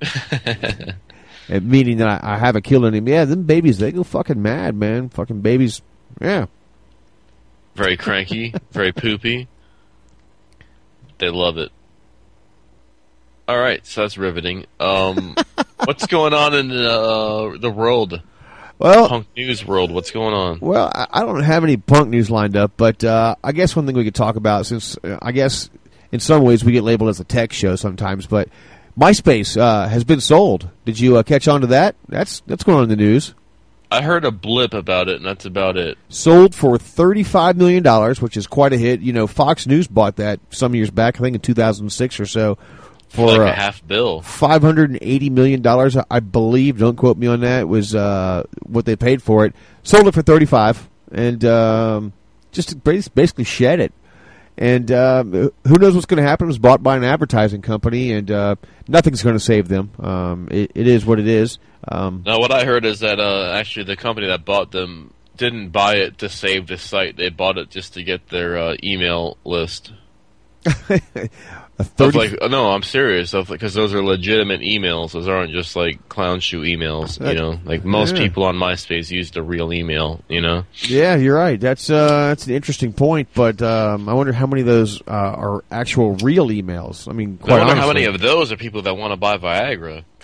meaning that I, I haven't killed any. Yeah, them babies they go fucking mad, man. Fucking babies. Yeah. Very cranky, very poopy. They love it. All right, so that's riveting. Um, what's going on in uh, the world? Well, punk news world. What's going on? Well, I, don't have any punk news lined up, but uh, I guess one thing we could talk about, since uh, I guess in some ways we get labeled as a tech show sometimes, but MySpace uh, has been sold. Did you uh, catch on to that? That's that's going on in the news. I heard a blip about it, and that's about it. Sold for thirty-five million dollars, which is quite a hit. You know, Fox News bought that some years back, I think in two thousand six or so, for like uh, a half bill. five hundred and eighty million dollars, I believe. Don't quote me on that. Was uh, what they paid for it. Sold it for thirty-five, and um, just basically shed it. And um, who knows what's going to happen? It was bought by an advertising company, and uh, nothing's going to save them. Um, it, it is what it is. Um, Now, what I heard is that uh, actually the company that bought them didn't buy it to save the site. They bought it just to get their uh, email list. a Of 30 like, no, I'm serious. Because those are legitimate emails. Those aren't just like clown shoe emails. That- You know, like most yeah. people on MySpace used a real email. You know, Yeah, you're right. That's uh, that's an interesting point, but um, I wonder how many of those uh, are actual real emails. I mean, I quite wonder how many of those are people that want to buy Viagra.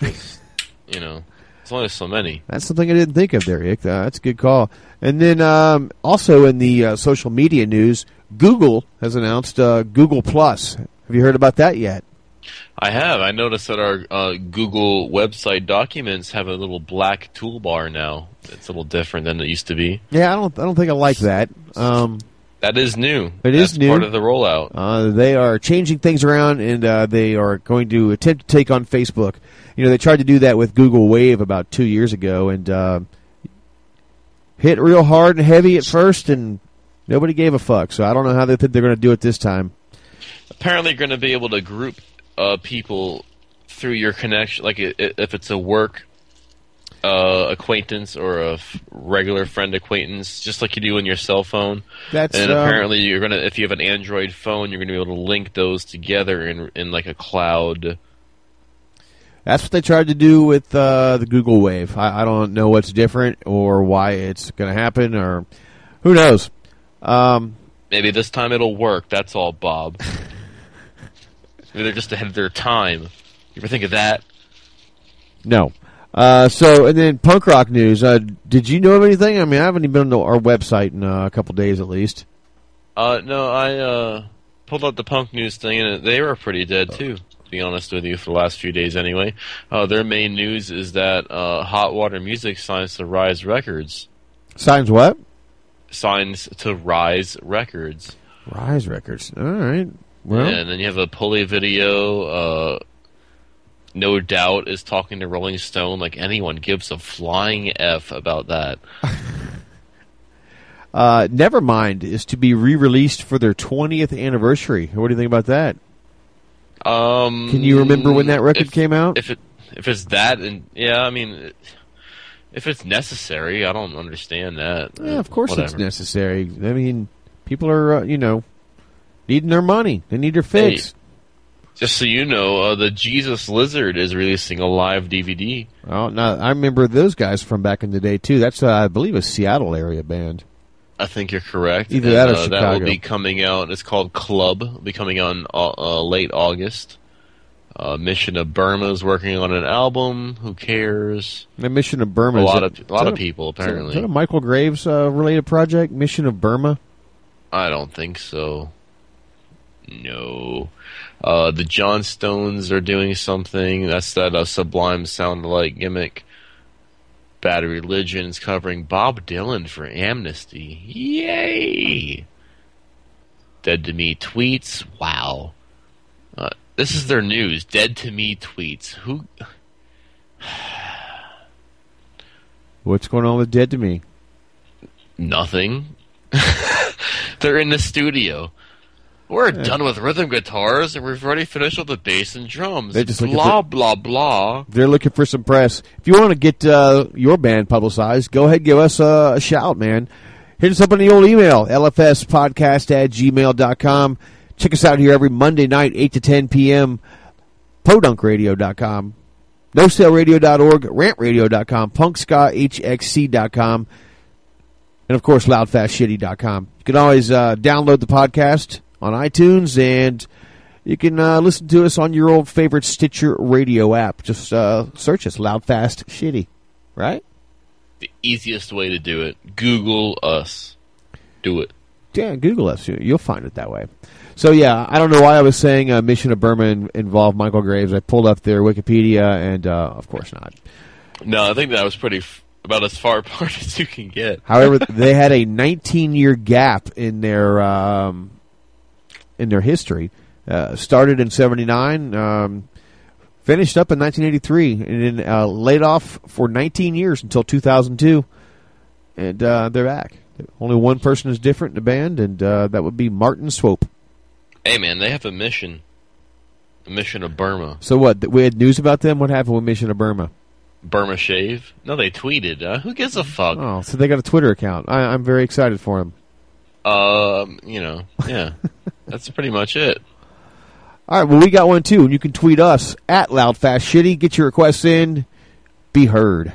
you know, there's only so many. That's something I didn't think of there, Ick. Uh, that's a good call. And then um, also in the uh, social media news, Google has announced uh, Google Plus. Have you heard about that yet? I have. I noticed that our uh, Google website documents have a little black toolbar now. It's a little different than it used to be. Yeah, I don't. I don't think I like that. Um, That is new. It is That's new. part of the rollout. Uh, they are changing things around, and uh, they are going to attempt to take on Facebook. You know, they tried to do that with Google Wave about two years ago, and uh, hit real hard and heavy at first, and nobody gave a fuck. So I don't know how they think they're going to do it this time. Apparently, going to be able to group uh, people through your connection. Like if it's a work uh, acquaintance or a f- regular friend acquaintance, just like you do on your cell phone. That's, and um, apparently, you're gonna if you have an Android phone, you're going to be able to link those together in in like a cloud. That's what they tried to do with uh, the Google Wave. I, I don't know what's different or why it's going to happen, or who knows. Um, Maybe this time it'll work. That's all, Bob. Maybe they're just ahead of their time. You ever think of that? No. Uh, so, and then punk rock news. Uh, did you know of anything? I mean, I haven't even been to our website in uh, a couple days at least. Uh, no, I uh, pulled out the punk news thing, and they were pretty dead too. To be honest with you, for the last few days anyway. Uh, their main news is that uh, Hot Water Music signs to Rise Records. Signs what? Signs to Rise Records. Rise Records. All right. Well, and then you have a pulley video. Uh, no doubt is talking to Rolling Stone like anyone gives a flying f about that. uh, Nevermind is to be re-released for their 20th anniversary. What do you think about that? Um, Can you remember when that record if- came out? If it if it's that, and yeah, I mean, if it's necessary, I don't understand that. Yeah, of course it's necessary. I mean, people are, uh, you know, needing their money. They need their fix. Just so you know, uh, the Jesus Lizard is releasing a live DVD. Oh, no, I remember those guys from back in the day too. That's, uh, I believe, a Seattle area band. I think you're correct. Either And, that or uh, That will be coming out. It's called Club. It'll be coming out in uh, uh, late August. Uh, Mission of Burma is working on an album. Who cares? The Mission of Burma. A lot that- of a lot of that people apparently. Is that a Michael Graves uh, related project? Mission of Burma. I don't think so. No. Uh, the John Stones are doing something. That's that uh, Sublime sound alike gimmick. Bad Religion's covering Bob Dylan for Amnesty. Yay! Dead to Me tweets. Wow. Uh, this is their news. Dead to Me tweets. Who? What's going on with Dead to Me? Nothing. They're in the studio. We're done with rhythm guitars, and we've already finished with the bass and drums. They're just blah for- blah blah. They're looking for some press. If you want to get uh, your band publicized, go ahead, give us uh, a shout, man. Hit us up on the old email, lfspodcast at gmail.com. Check us out here every Monday night, 8 to 10 p.m., podunkradio.com, nosaleradio.org, rantradio.com, punkscahxc.com, and of course, loudfastshitty.com. You can always uh, download the podcast on iTunes, and you can uh, listen to us on your old favorite Stitcher radio app. Just uh, search us, Loud, Fast, Shitty, right? The easiest way to do it. Google us. Do it. Yeah, Google us. You- You'll find it that way. So, yeah, I don't know why I was saying uh, Mission of Burma involved Michael Graves. I pulled up their Wikipedia, and uh, of course not. No, I think that was pretty f- about as far apart as you can get. However, they had a 19-year gap in their um, in their history. Uh, started in '79, um, finished up in 1983, and then uh, laid off for 19 years until 2002, and uh, they're back. Only one person is different in the band, and uh, that would be Martin Swope. Hey, man, they have a mission. A mission of Burma. So what? We had news about them. What happened with Mission of Burma? Burma Shave? No, they tweeted. Uh, who gives a fuck? Oh, so they got a Twitter account. I, I'm very excited for them. Um, you know, yeah. That's pretty much it. All right, well, we got one too, and you can tweet us at LoudFastShitty. Get your requests in. Be heard.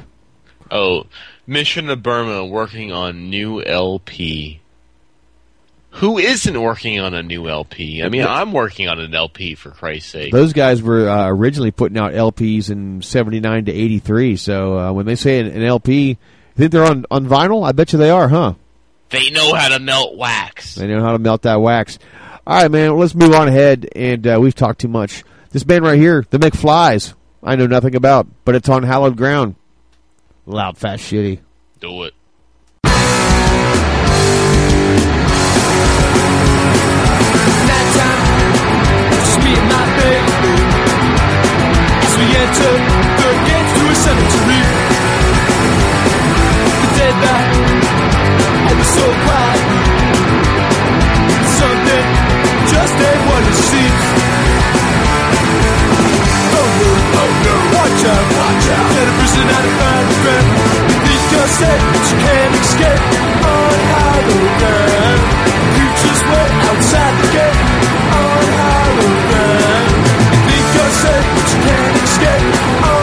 Oh, Mission of Burma working on new LP. Who isn't working on a new LP? I mean, I'm working on an LP for Christ's sake. Those guys were uh, originally putting out LPs in 79 to 83, so uh, when they say an, an LP, you think they're on, on vinyl? I bet you they are, huh? They know how to melt wax. They know how to melt that wax. All right, man, well, let's move on ahead, and uh, we've talked too much. This band right here, the McFlies, I know nothing about, but it's on hallowed ground. Loud, fast, shitty. Do it. Just me and my baby. As we enter the gates to a cemetery. The dead lie and the so quiet. Just ain't what it seems. Oh no, oh no, watch out, watch out. Get a prison out of a friend. You think you're safe, but you can't escape. On hollow ground. Creatures wait outside the gate. On hollow ground. You think you're safe, but you can't escape. On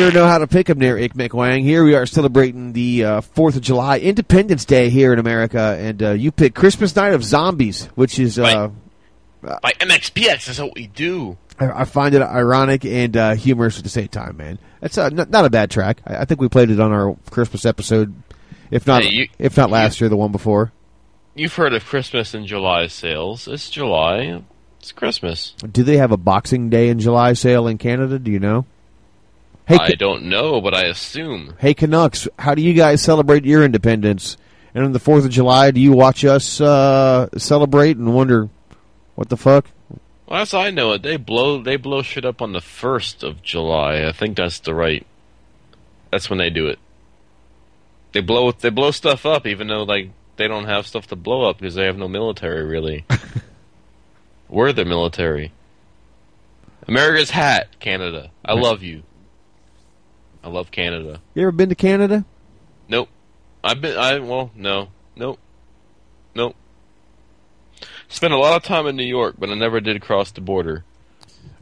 sure know how to pick 'em there, Ick McWang. Here we are celebrating the uh, 4th of July, Independence Day here in America, and uh, you pick Christmas Night of Zombies, which is... Uh, By MXPX, that's what we do. I, I find it ironic and uh, humorous at the same time, man. It's uh, n- not a bad track. I, I think we played it on our Christmas episode, if not Hey, you- if not last year, the one before. You've heard of Christmas in July sales. It's July. It's Christmas. Do they have a Boxing Day in July sale in Canada? Do you know? Hey, I don't know, but I assume. hey Canucks, how do you guys celebrate your independence? And on the 4th of July, do you watch us uh, celebrate and wonder, what the fuck? Well, as I know it, they blow they blow shit up on the first of July. I think that's the right. That's when they do it. They blow they blow stuff up, even though like they don't have stuff to blow up because they have no military really. We're the military. America's hat, Canada. I love you. I love Canada. You ever been to Canada? Nope. I've been. I well, no, nope, nope. Spent a lot of time in New York, but I never did cross the border.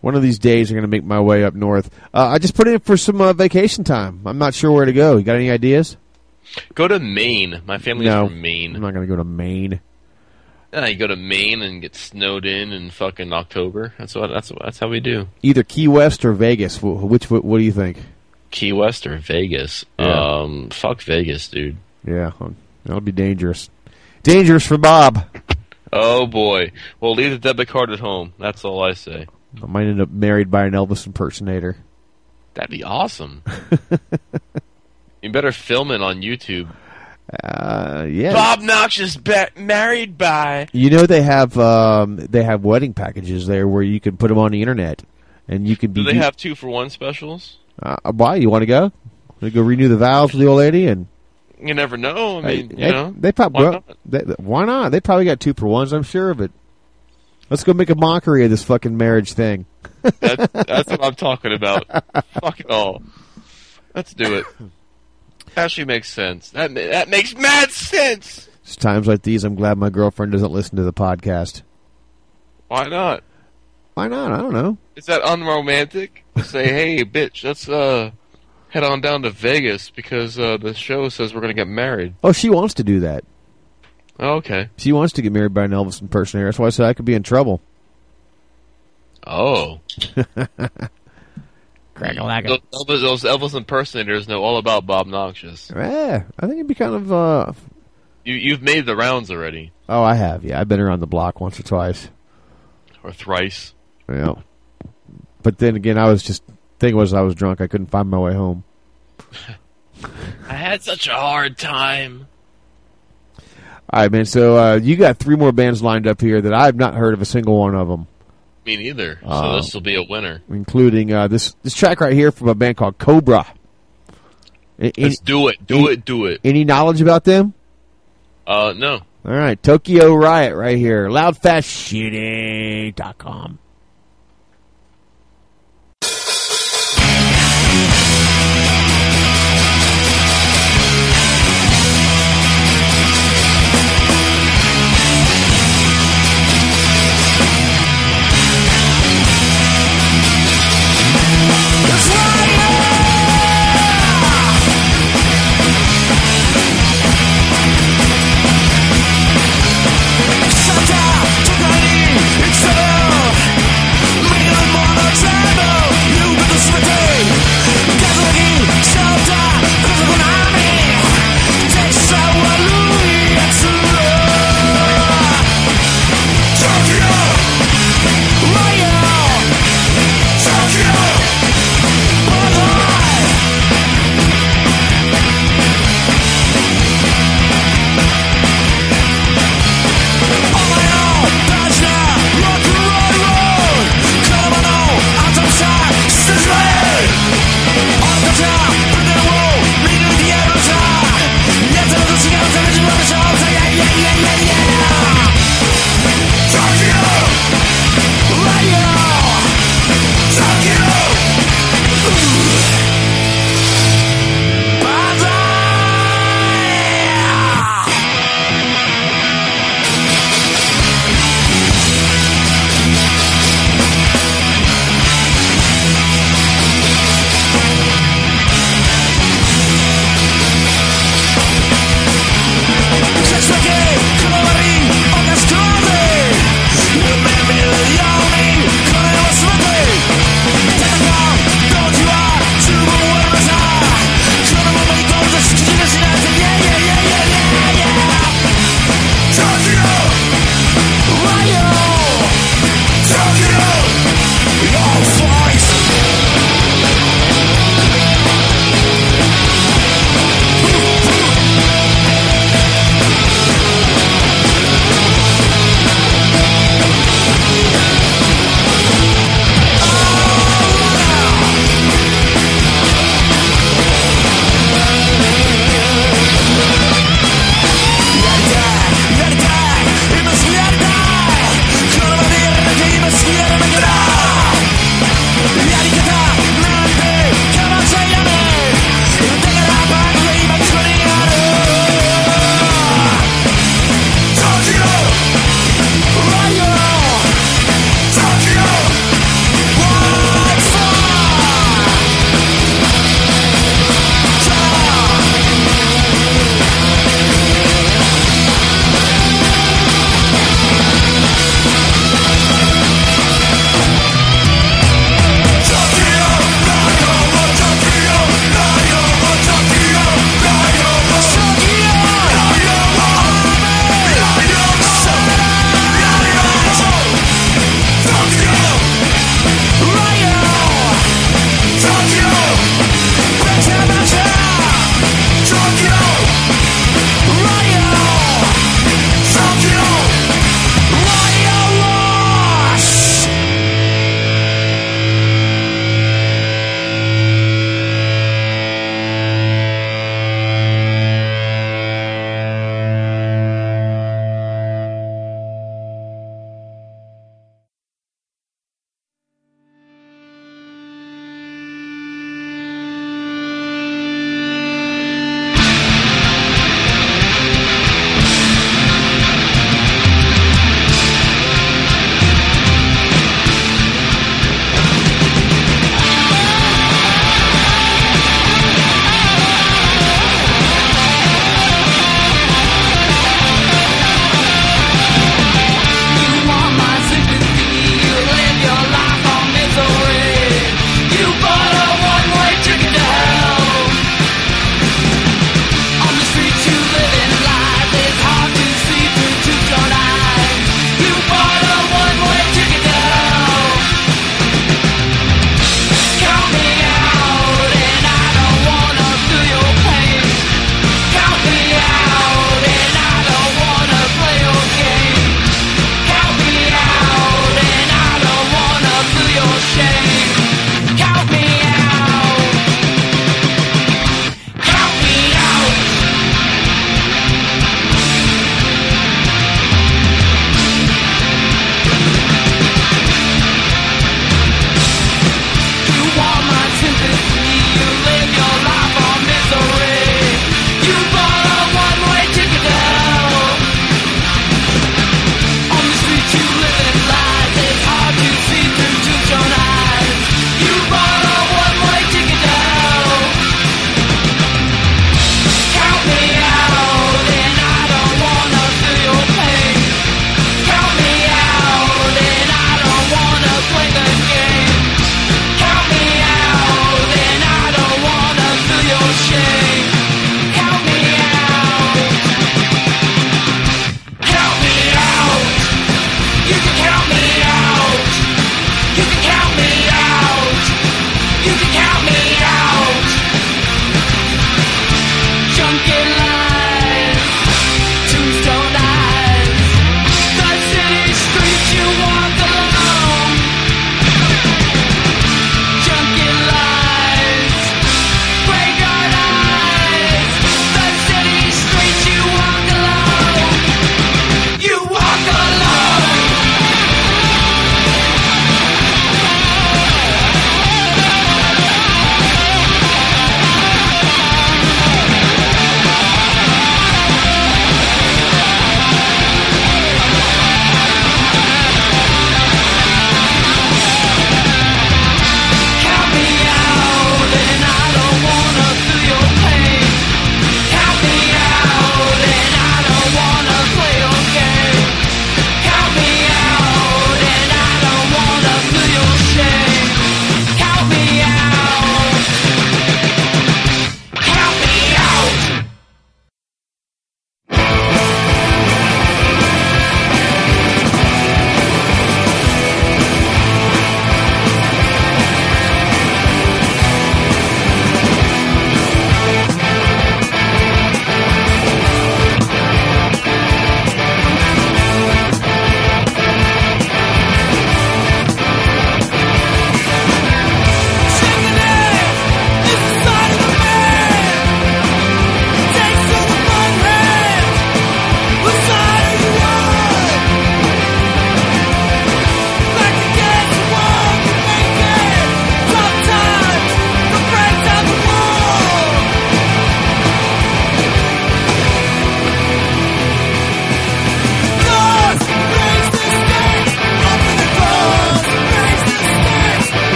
One of these days, I'm going to make my way up north. Uh, I just put in for some uh, vacation time. I'm not sure where to go. You got any ideas? Go to Maine. My family's no, from Maine. I'm not going to go to Maine. Yeah, you go to Maine and get snowed in in fucking October. That's what. That's that's how we do. Either Key West or Vegas. Which? What, what do you think? Key West or Vegas? Yeah. Um, fuck Vegas, dude. Yeah, that'll be dangerous. Dangerous for Bob. Oh boy. Well, leave the debit card at home. That's all I say. I might end up married by an Elvis impersonator. That'd be awesome. you better film it on YouTube. Uh, yeah. Bob Noxious be- married by. You know they have um, they have wedding packages there where you can put them on the internet, and you can be. Do they have two for one specials? Uh, why you want to go? Want to go renew the vows with the old lady and. You never know. I mean, Hey, you know, they probably why well, not? They, they- why not? They probably got two for ones. I'm sure of it. Let's go make a mockery of this fucking marriage thing. That, that's what I'm talking about. Fuck it all. Let's do it. Actually makes sense. That that makes mad sense. It's times like these. I'm glad my girlfriend doesn't listen to the podcast. Why not? Why not? I don't know. Is that unromantic? To say, hey, bitch, let's uh head on down to Vegas because uh, the show says we're gonna get married. Oh, she wants to do that. Oh, okay. She wants to get married by an Elvis impersonator. That's why I said I could be in trouble. Oh. Crack-a-lack-a. Those Elvis, those Elvis impersonators know all about Bob Noxious. Yeah, I think it'd be kind of. Uh, You you've made the rounds already, oh, I have. Yeah, I've been around the block once or twice. or thrice. Yeah, but then again, I was just thing was I was drunk. I couldn't find my way home. I had such a hard time. All right, man. So uh, you got three more bands lined up here that I've not heard of a single one of them, Me neither. So Oh. this will be a winner. including uh, this this track right here from a band called Cobra. A- Any, Let's do it. Do it. Do it. any knowledge about them? Uh, no. All right, Tokyo Riot right here. Loudfastshitty.com.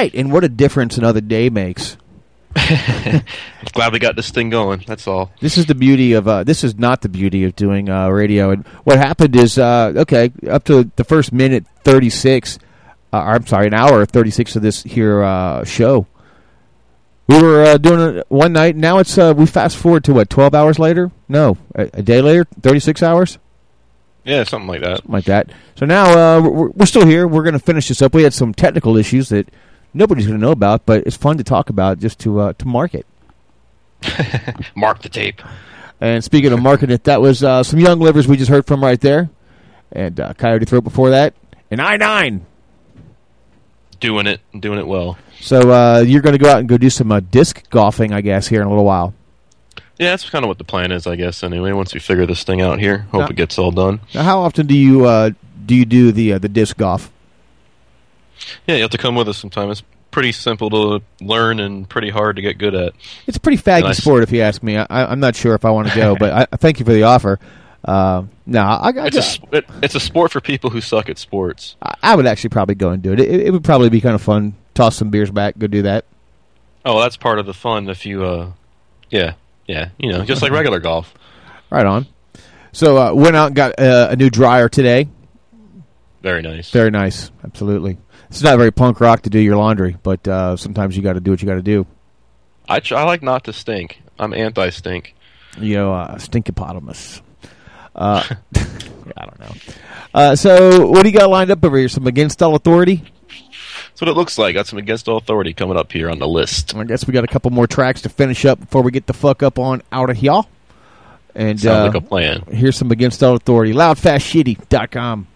right, and what a difference another day makes. Glad we got this thing going. That's all. This is the beauty of uh, this is not the beauty of doing uh, radio. And what happened is, uh, okay, up to the first minute thirty six, uh, I'm sorry, an hour thirty six of this here uh, show. We were uh, doing it one night. Now it's uh, we fast forward to what twelve hours later? No, a, a day later, thirty six hours. Yeah, something like that. Something like that. So now uh, we're, we're still here. We're going to finish this up. We had some technical issues that nobody's going to know about, but it's fun to talk about just to uh, to market. Mark the tape. And speaking of marketing it, that was uh, some young livers we just heard from right there. And uh, Coyote Throat before that. And I-9. Doing it. Doing it well. So uh, you're going to go out and go do some uh, disc golfing, I guess, here in a little while. Yeah, that's kind of what the plan is, I guess. Anyway, once we figure this thing out here, hope Now- it gets all done. Now, how often do you uh, do you do the uh, the disc golf? Yeah, you have to come with us sometime. It's pretty simple to learn and pretty hard to get good at. It's a pretty faggy sport, if you ask me. I, I'm not sure if I want to go, but I, thank you for the offer. Uh, no, I, I, It's a it, it's a sport for people who suck at sports. I- I would actually probably go and do it. it. It would probably be kind of fun. Toss some beers back, go do that. Oh, that's part of the fun. If you, uh, yeah, yeah, you know, just like regular golf. Right on. So uh, went out and got uh, a new dryer today. Very nice. Very nice, absolutely. It's not very punk rock to do your laundry, but uh, sometimes you got to do what you got to do. I tr- I like not to stink. I'm anti-stink. You know, uh, stinkopotamus. Uh, I don't know. Uh, so what do you got lined up over here? Some against all authority? That's what it looks like. Got some against all authority coming up here on the list. I guess we got a couple more tracks to finish up before we get the fuck up on out of here. And Sounds uh, like a plan. Here's some against all authority. Loudfastshitty.com.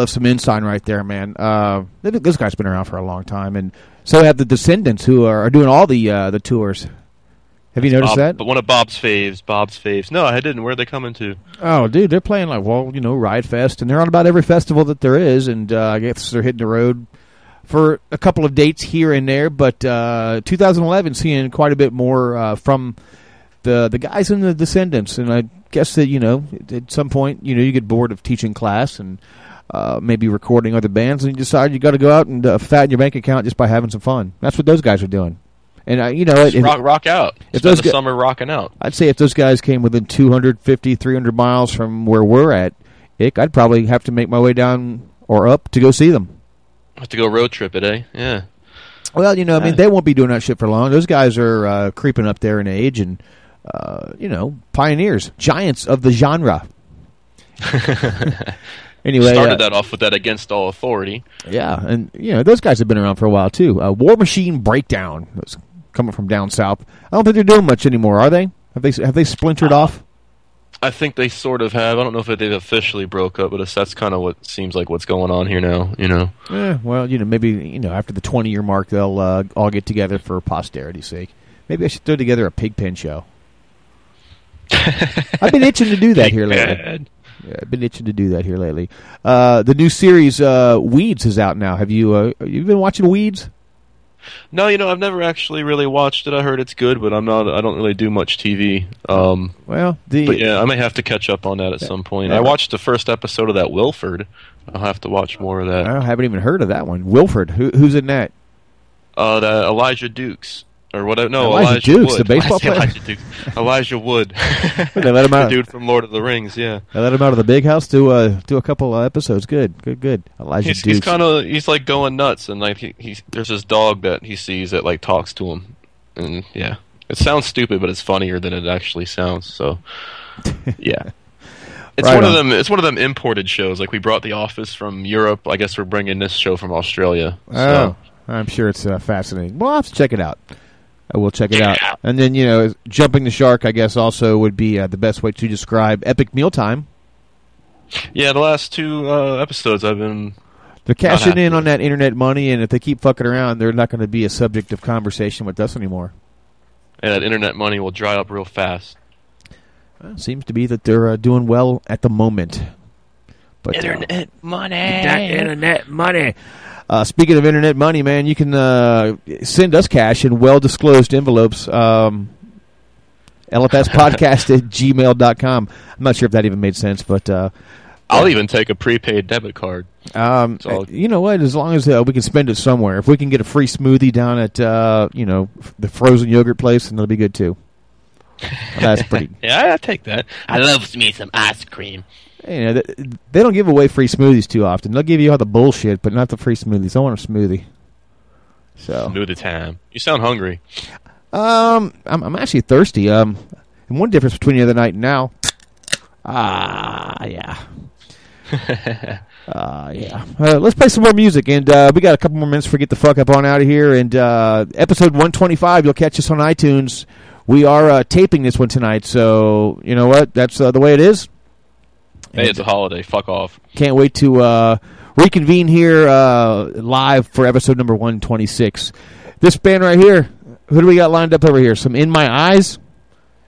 Uh, some Ensign right there, man. Uh, this guy's been around for a long time, and so have the Descendents, who are, are doing all the uh, the tours. Have you noticed Bob- that? But one of Bob's faves. Bob's faves. No, I didn't. Where are they coming to? Oh, dude, they're playing like well, you know, Riot Fest, and they're on about every festival that there is, and uh, I guess they're hitting the road for a couple of dates here and there. But uh, 2011, seeing quite a bit more uh, from the the guys in the Descendents, and I guess that you know, at- at some point, you know, you get bored of teaching class and uh, maybe recording other bands, and you decide you got to go out and uh, fatten your bank account just by having some fun. That's what those guys are doing. And uh, you know, it, rock, rock out. if Spend those the summer rocking out. I'd say if those guys came within 250, 300 miles from where we're at, Ick, I'd probably have to make my way down or up to go see them. Have to go road trip it, eh? Yeah. Well, you know, I mean, they won't be doing that shit for long. Those guys are uh, creeping up there in age and, uh, you know, pioneers, giants of the genre. anyway, Started uh, that off with that against all authority. yeah, and you know, those guys have been around for a while too. Uh, War Machine Breakdown, that's coming from down south. I don't think they're doing much anymore, are they? Have they have they splintered off? I think they sort of have. I don't know if they've officially broke up, but that's kind of what seems like what's going on here now. You know. Eh, well, you know, maybe you know after the twenty year mark, they'll uh, all get together for posterity's sake. Maybe I should throw together a pigpen show. I've been itching to do that here lately. Yeah, I've been itching to do that here lately. Uh, the new series uh, Weeds is out now. Have you uh, you been watching Weeds? No, you know, I've never actually really watched it. I heard it's good, but I'm not. I don't really do much TV. Um, well, the but yeah, I may have to catch up on that at some point. I watched the first episode of that Wilfred. I'll have to watch more of that. I haven't even heard of that one. Wilfred, Who, who's in that? Uh, the Elijah Dukes or what? No, Elijah, Elijah Dukes, Wood. the baseball player. Elijah, Dukes. Elijah Wood. they let him out. the dude from Lord of the Rings. Yeah, they let him out of the big house to uh, do a couple of episodes. Good, good, good. Elijah he's, Dukes. he's kind of he's like going nuts, and like he, he's there's this dog that he sees that like talks to him, and yeah, it sounds stupid, but it's funnier than it actually sounds. So, yeah. It's Right one of them. It's one of them imported shows. Like we brought The Office from Europe. I guess we're bringing this show from Australia. Oh, So. I'm sure it's uh, fascinating. Well, I'll have to check it out. I will check it out. And then, you know, jumping the shark, I guess, also would be uh, the best way to describe Epic Mealtime. Yeah, the last two uh, episodes I've been. They're cashing in on that internet money, and if they keep fucking around, they're not going to be a subject of conversation with us anymore. And that internet money will dry up real fast. Well, seems to be that they're uh, doing well at the moment. But, uh, Internet money. That internet money. Uh, speaking of internet money, man, you can uh, send us cash in well-disclosed envelopes. Um, LFSpodcast at gmail.com. I'm not sure if that even made sense, but... Uh, I'll even take a prepaid debit card. um, you know what? As long as uh, we can spend it somewhere. If we can get a free smoothie down at, uh, you know, the frozen yogurt place, then that'll be good, too. That's pretty... Yeah, I'll take that. I love me some ice cream. You know, th- they don't give away free smoothies too often. They'll give you all the bullshit, but not the free smoothies. I want a smoothie. So, smoothie time. You sound hungry. um, I'm, I'm actually thirsty. Um, and one difference between the other night and now. Ah, yeah. Uh, yeah. Uh, let's play some more music, and uh, we got a couple more minutes for get the fuck up on out of here. And uh, episode 125, you'll catch us on iTunes. We are uh, taping this one tonight, so you know what? That's uh, the way it is. Hey, it's a holiday. Fuck off. Can't wait to uh, reconvene here uh, live for episode number 126. This band right here, who do we got lined up over here? Some In My Eyes?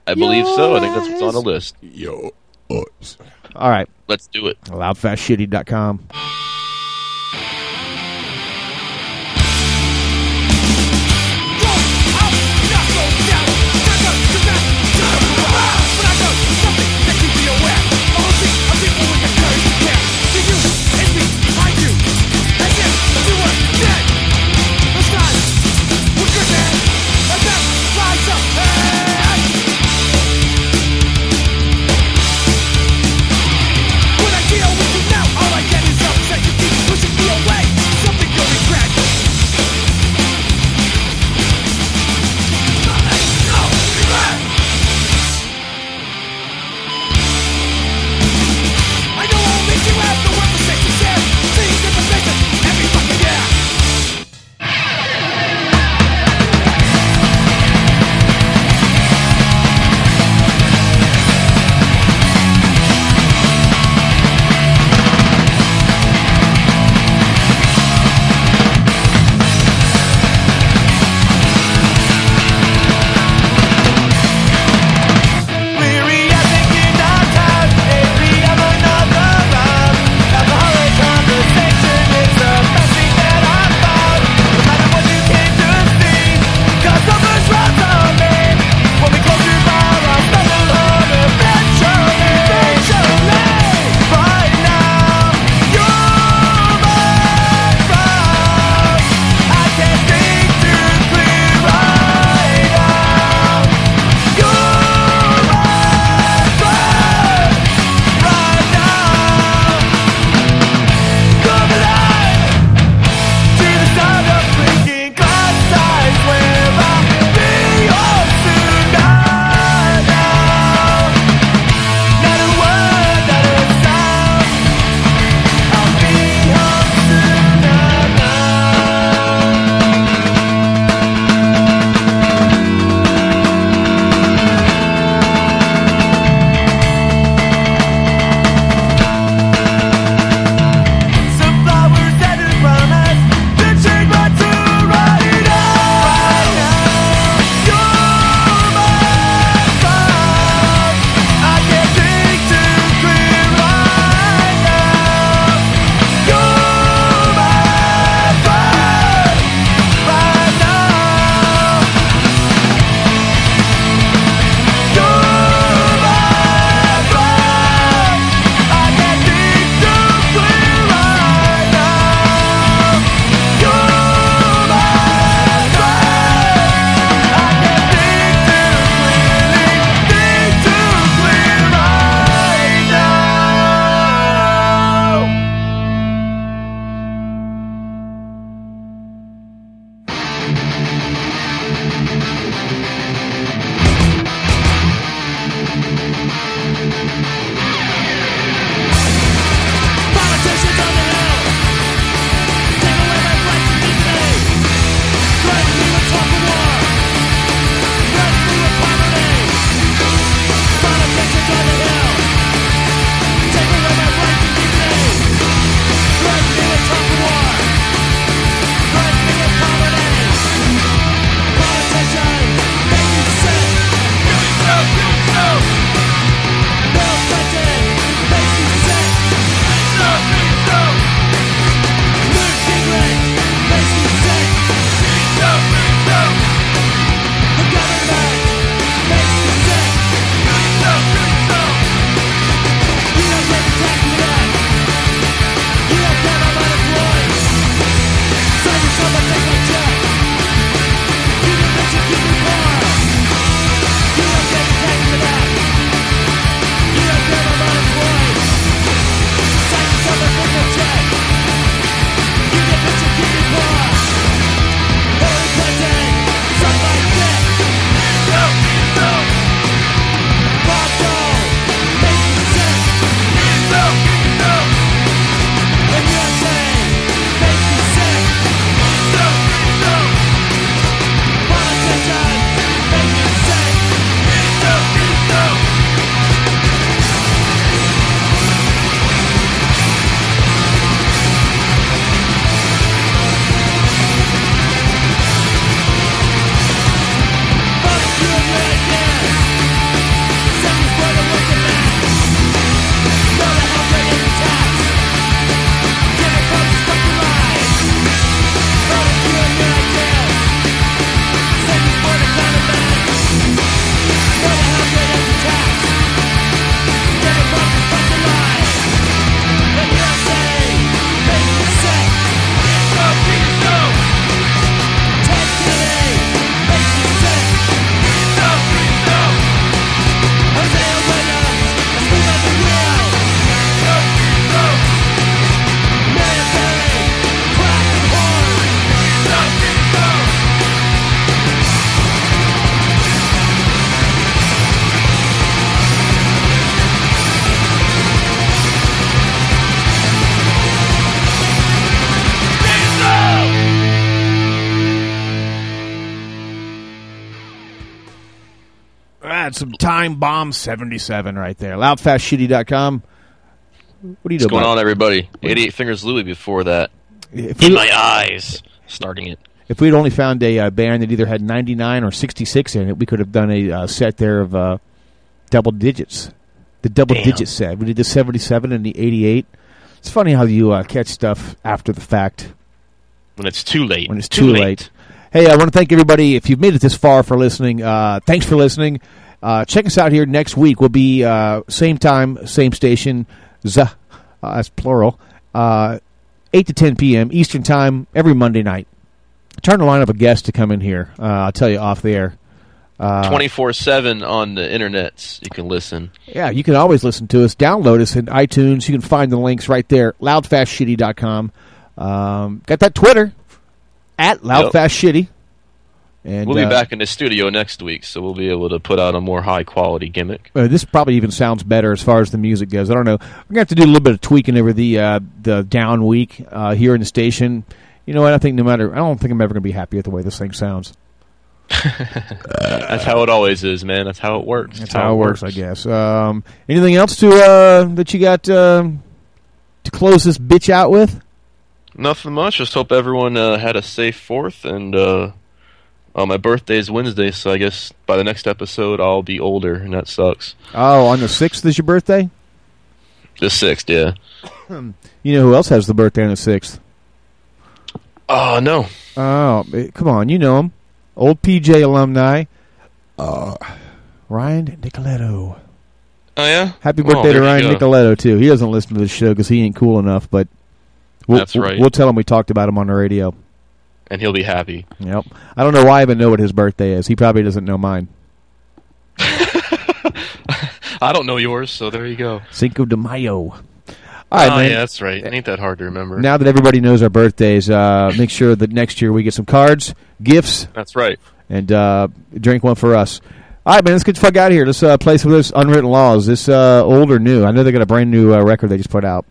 I believe so. I think that's what's on the list. Yo. All right. Let's do it. Loudfastshitty.com. Bomb 77 right there. Loudfastshitty.com. What are you What's do going on, everybody? 88 Fingers Louie before that. If In we- my eyes. Starting it. If we'd only found a uh, band that either had 99 or 66 in it, we could have done a uh, set there of uh, double digits. The double Damn. digit set. We did the 77 and the 88. It's funny how you uh, catch stuff after the fact. When it's too late. When it's too, late. Hey, I want to thank everybody. If you've made it this far for listening, uh, thanks for listening. Uh, check us out here next week. We'll be uh, same time, same station, Z, uh, that's plural, uh, 8 to 10 p.m. Eastern Time every Monday night. Trying to line up a guest to come in here. Uh, I'll tell you off the air. Uh, 24 7 on the internets. You can listen. Yeah, you can always listen to us. Download us in iTunes. You can find the links right there. Loudfastshitty.com. Um, got that Twitter at loudfastshitty. And we'll be uh, back in the studio next week, so we'll be able to put out a more high quality gimmick. Uh, this probably even sounds better as far as the music goes. I don't know. We're gonna have to do a little bit of tweaking over the uh, the down week uh, here in the station. You know what? I think no matter, I don't think I'm ever gonna be happy with the way this thing sounds. That's how it always is, man. That's how it works. That's how it works, I guess. Um, anything else to uh, that you got to close this bitch out with? Nothing much. Just hope everyone uh, had a safe Fourth, and uh, uh, my birthday's Wednesday, so I guess by the next episode I'll be older, and that sucks. Oh, on the sixth is your birthday. The sixth, yeah. You know who else has the birthday on the sixth? Oh no. Oh, eh, come on, you know him. Old PJ alumni. Uh, Ryan Nicoletto. Oh yeah. Happy Oh, birthday to Ryan. Nicoletto too. He doesn't listen to the show because he ain't cool enough, but we'll, That's right. We'll tell him we talked about him on the radio. And he'll be happy. Yep. I don't know why I even know what his birthday is. He probably doesn't know mine. I don't know yours, so there you go. Cinco de Mayo. All right, oh, man. yeah, that's right. Ain't that hard to remember? Now that everybody knows our birthdays, uh, make sure that next year we get some cards, gifts, That's right. and uh, drink one for us. All right, man, let's get the fuck out of here. Let's uh, play some of those unwritten laws. This uh, old or new? I know they got a brand new uh, record they just put out.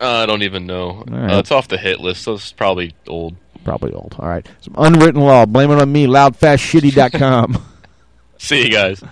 Uh, I don't even know. right. It's off the hit list, so it's probably old. Probably old. All right. Some unwritten law. Blame it on me. Loudfastshitty.com. See you guys.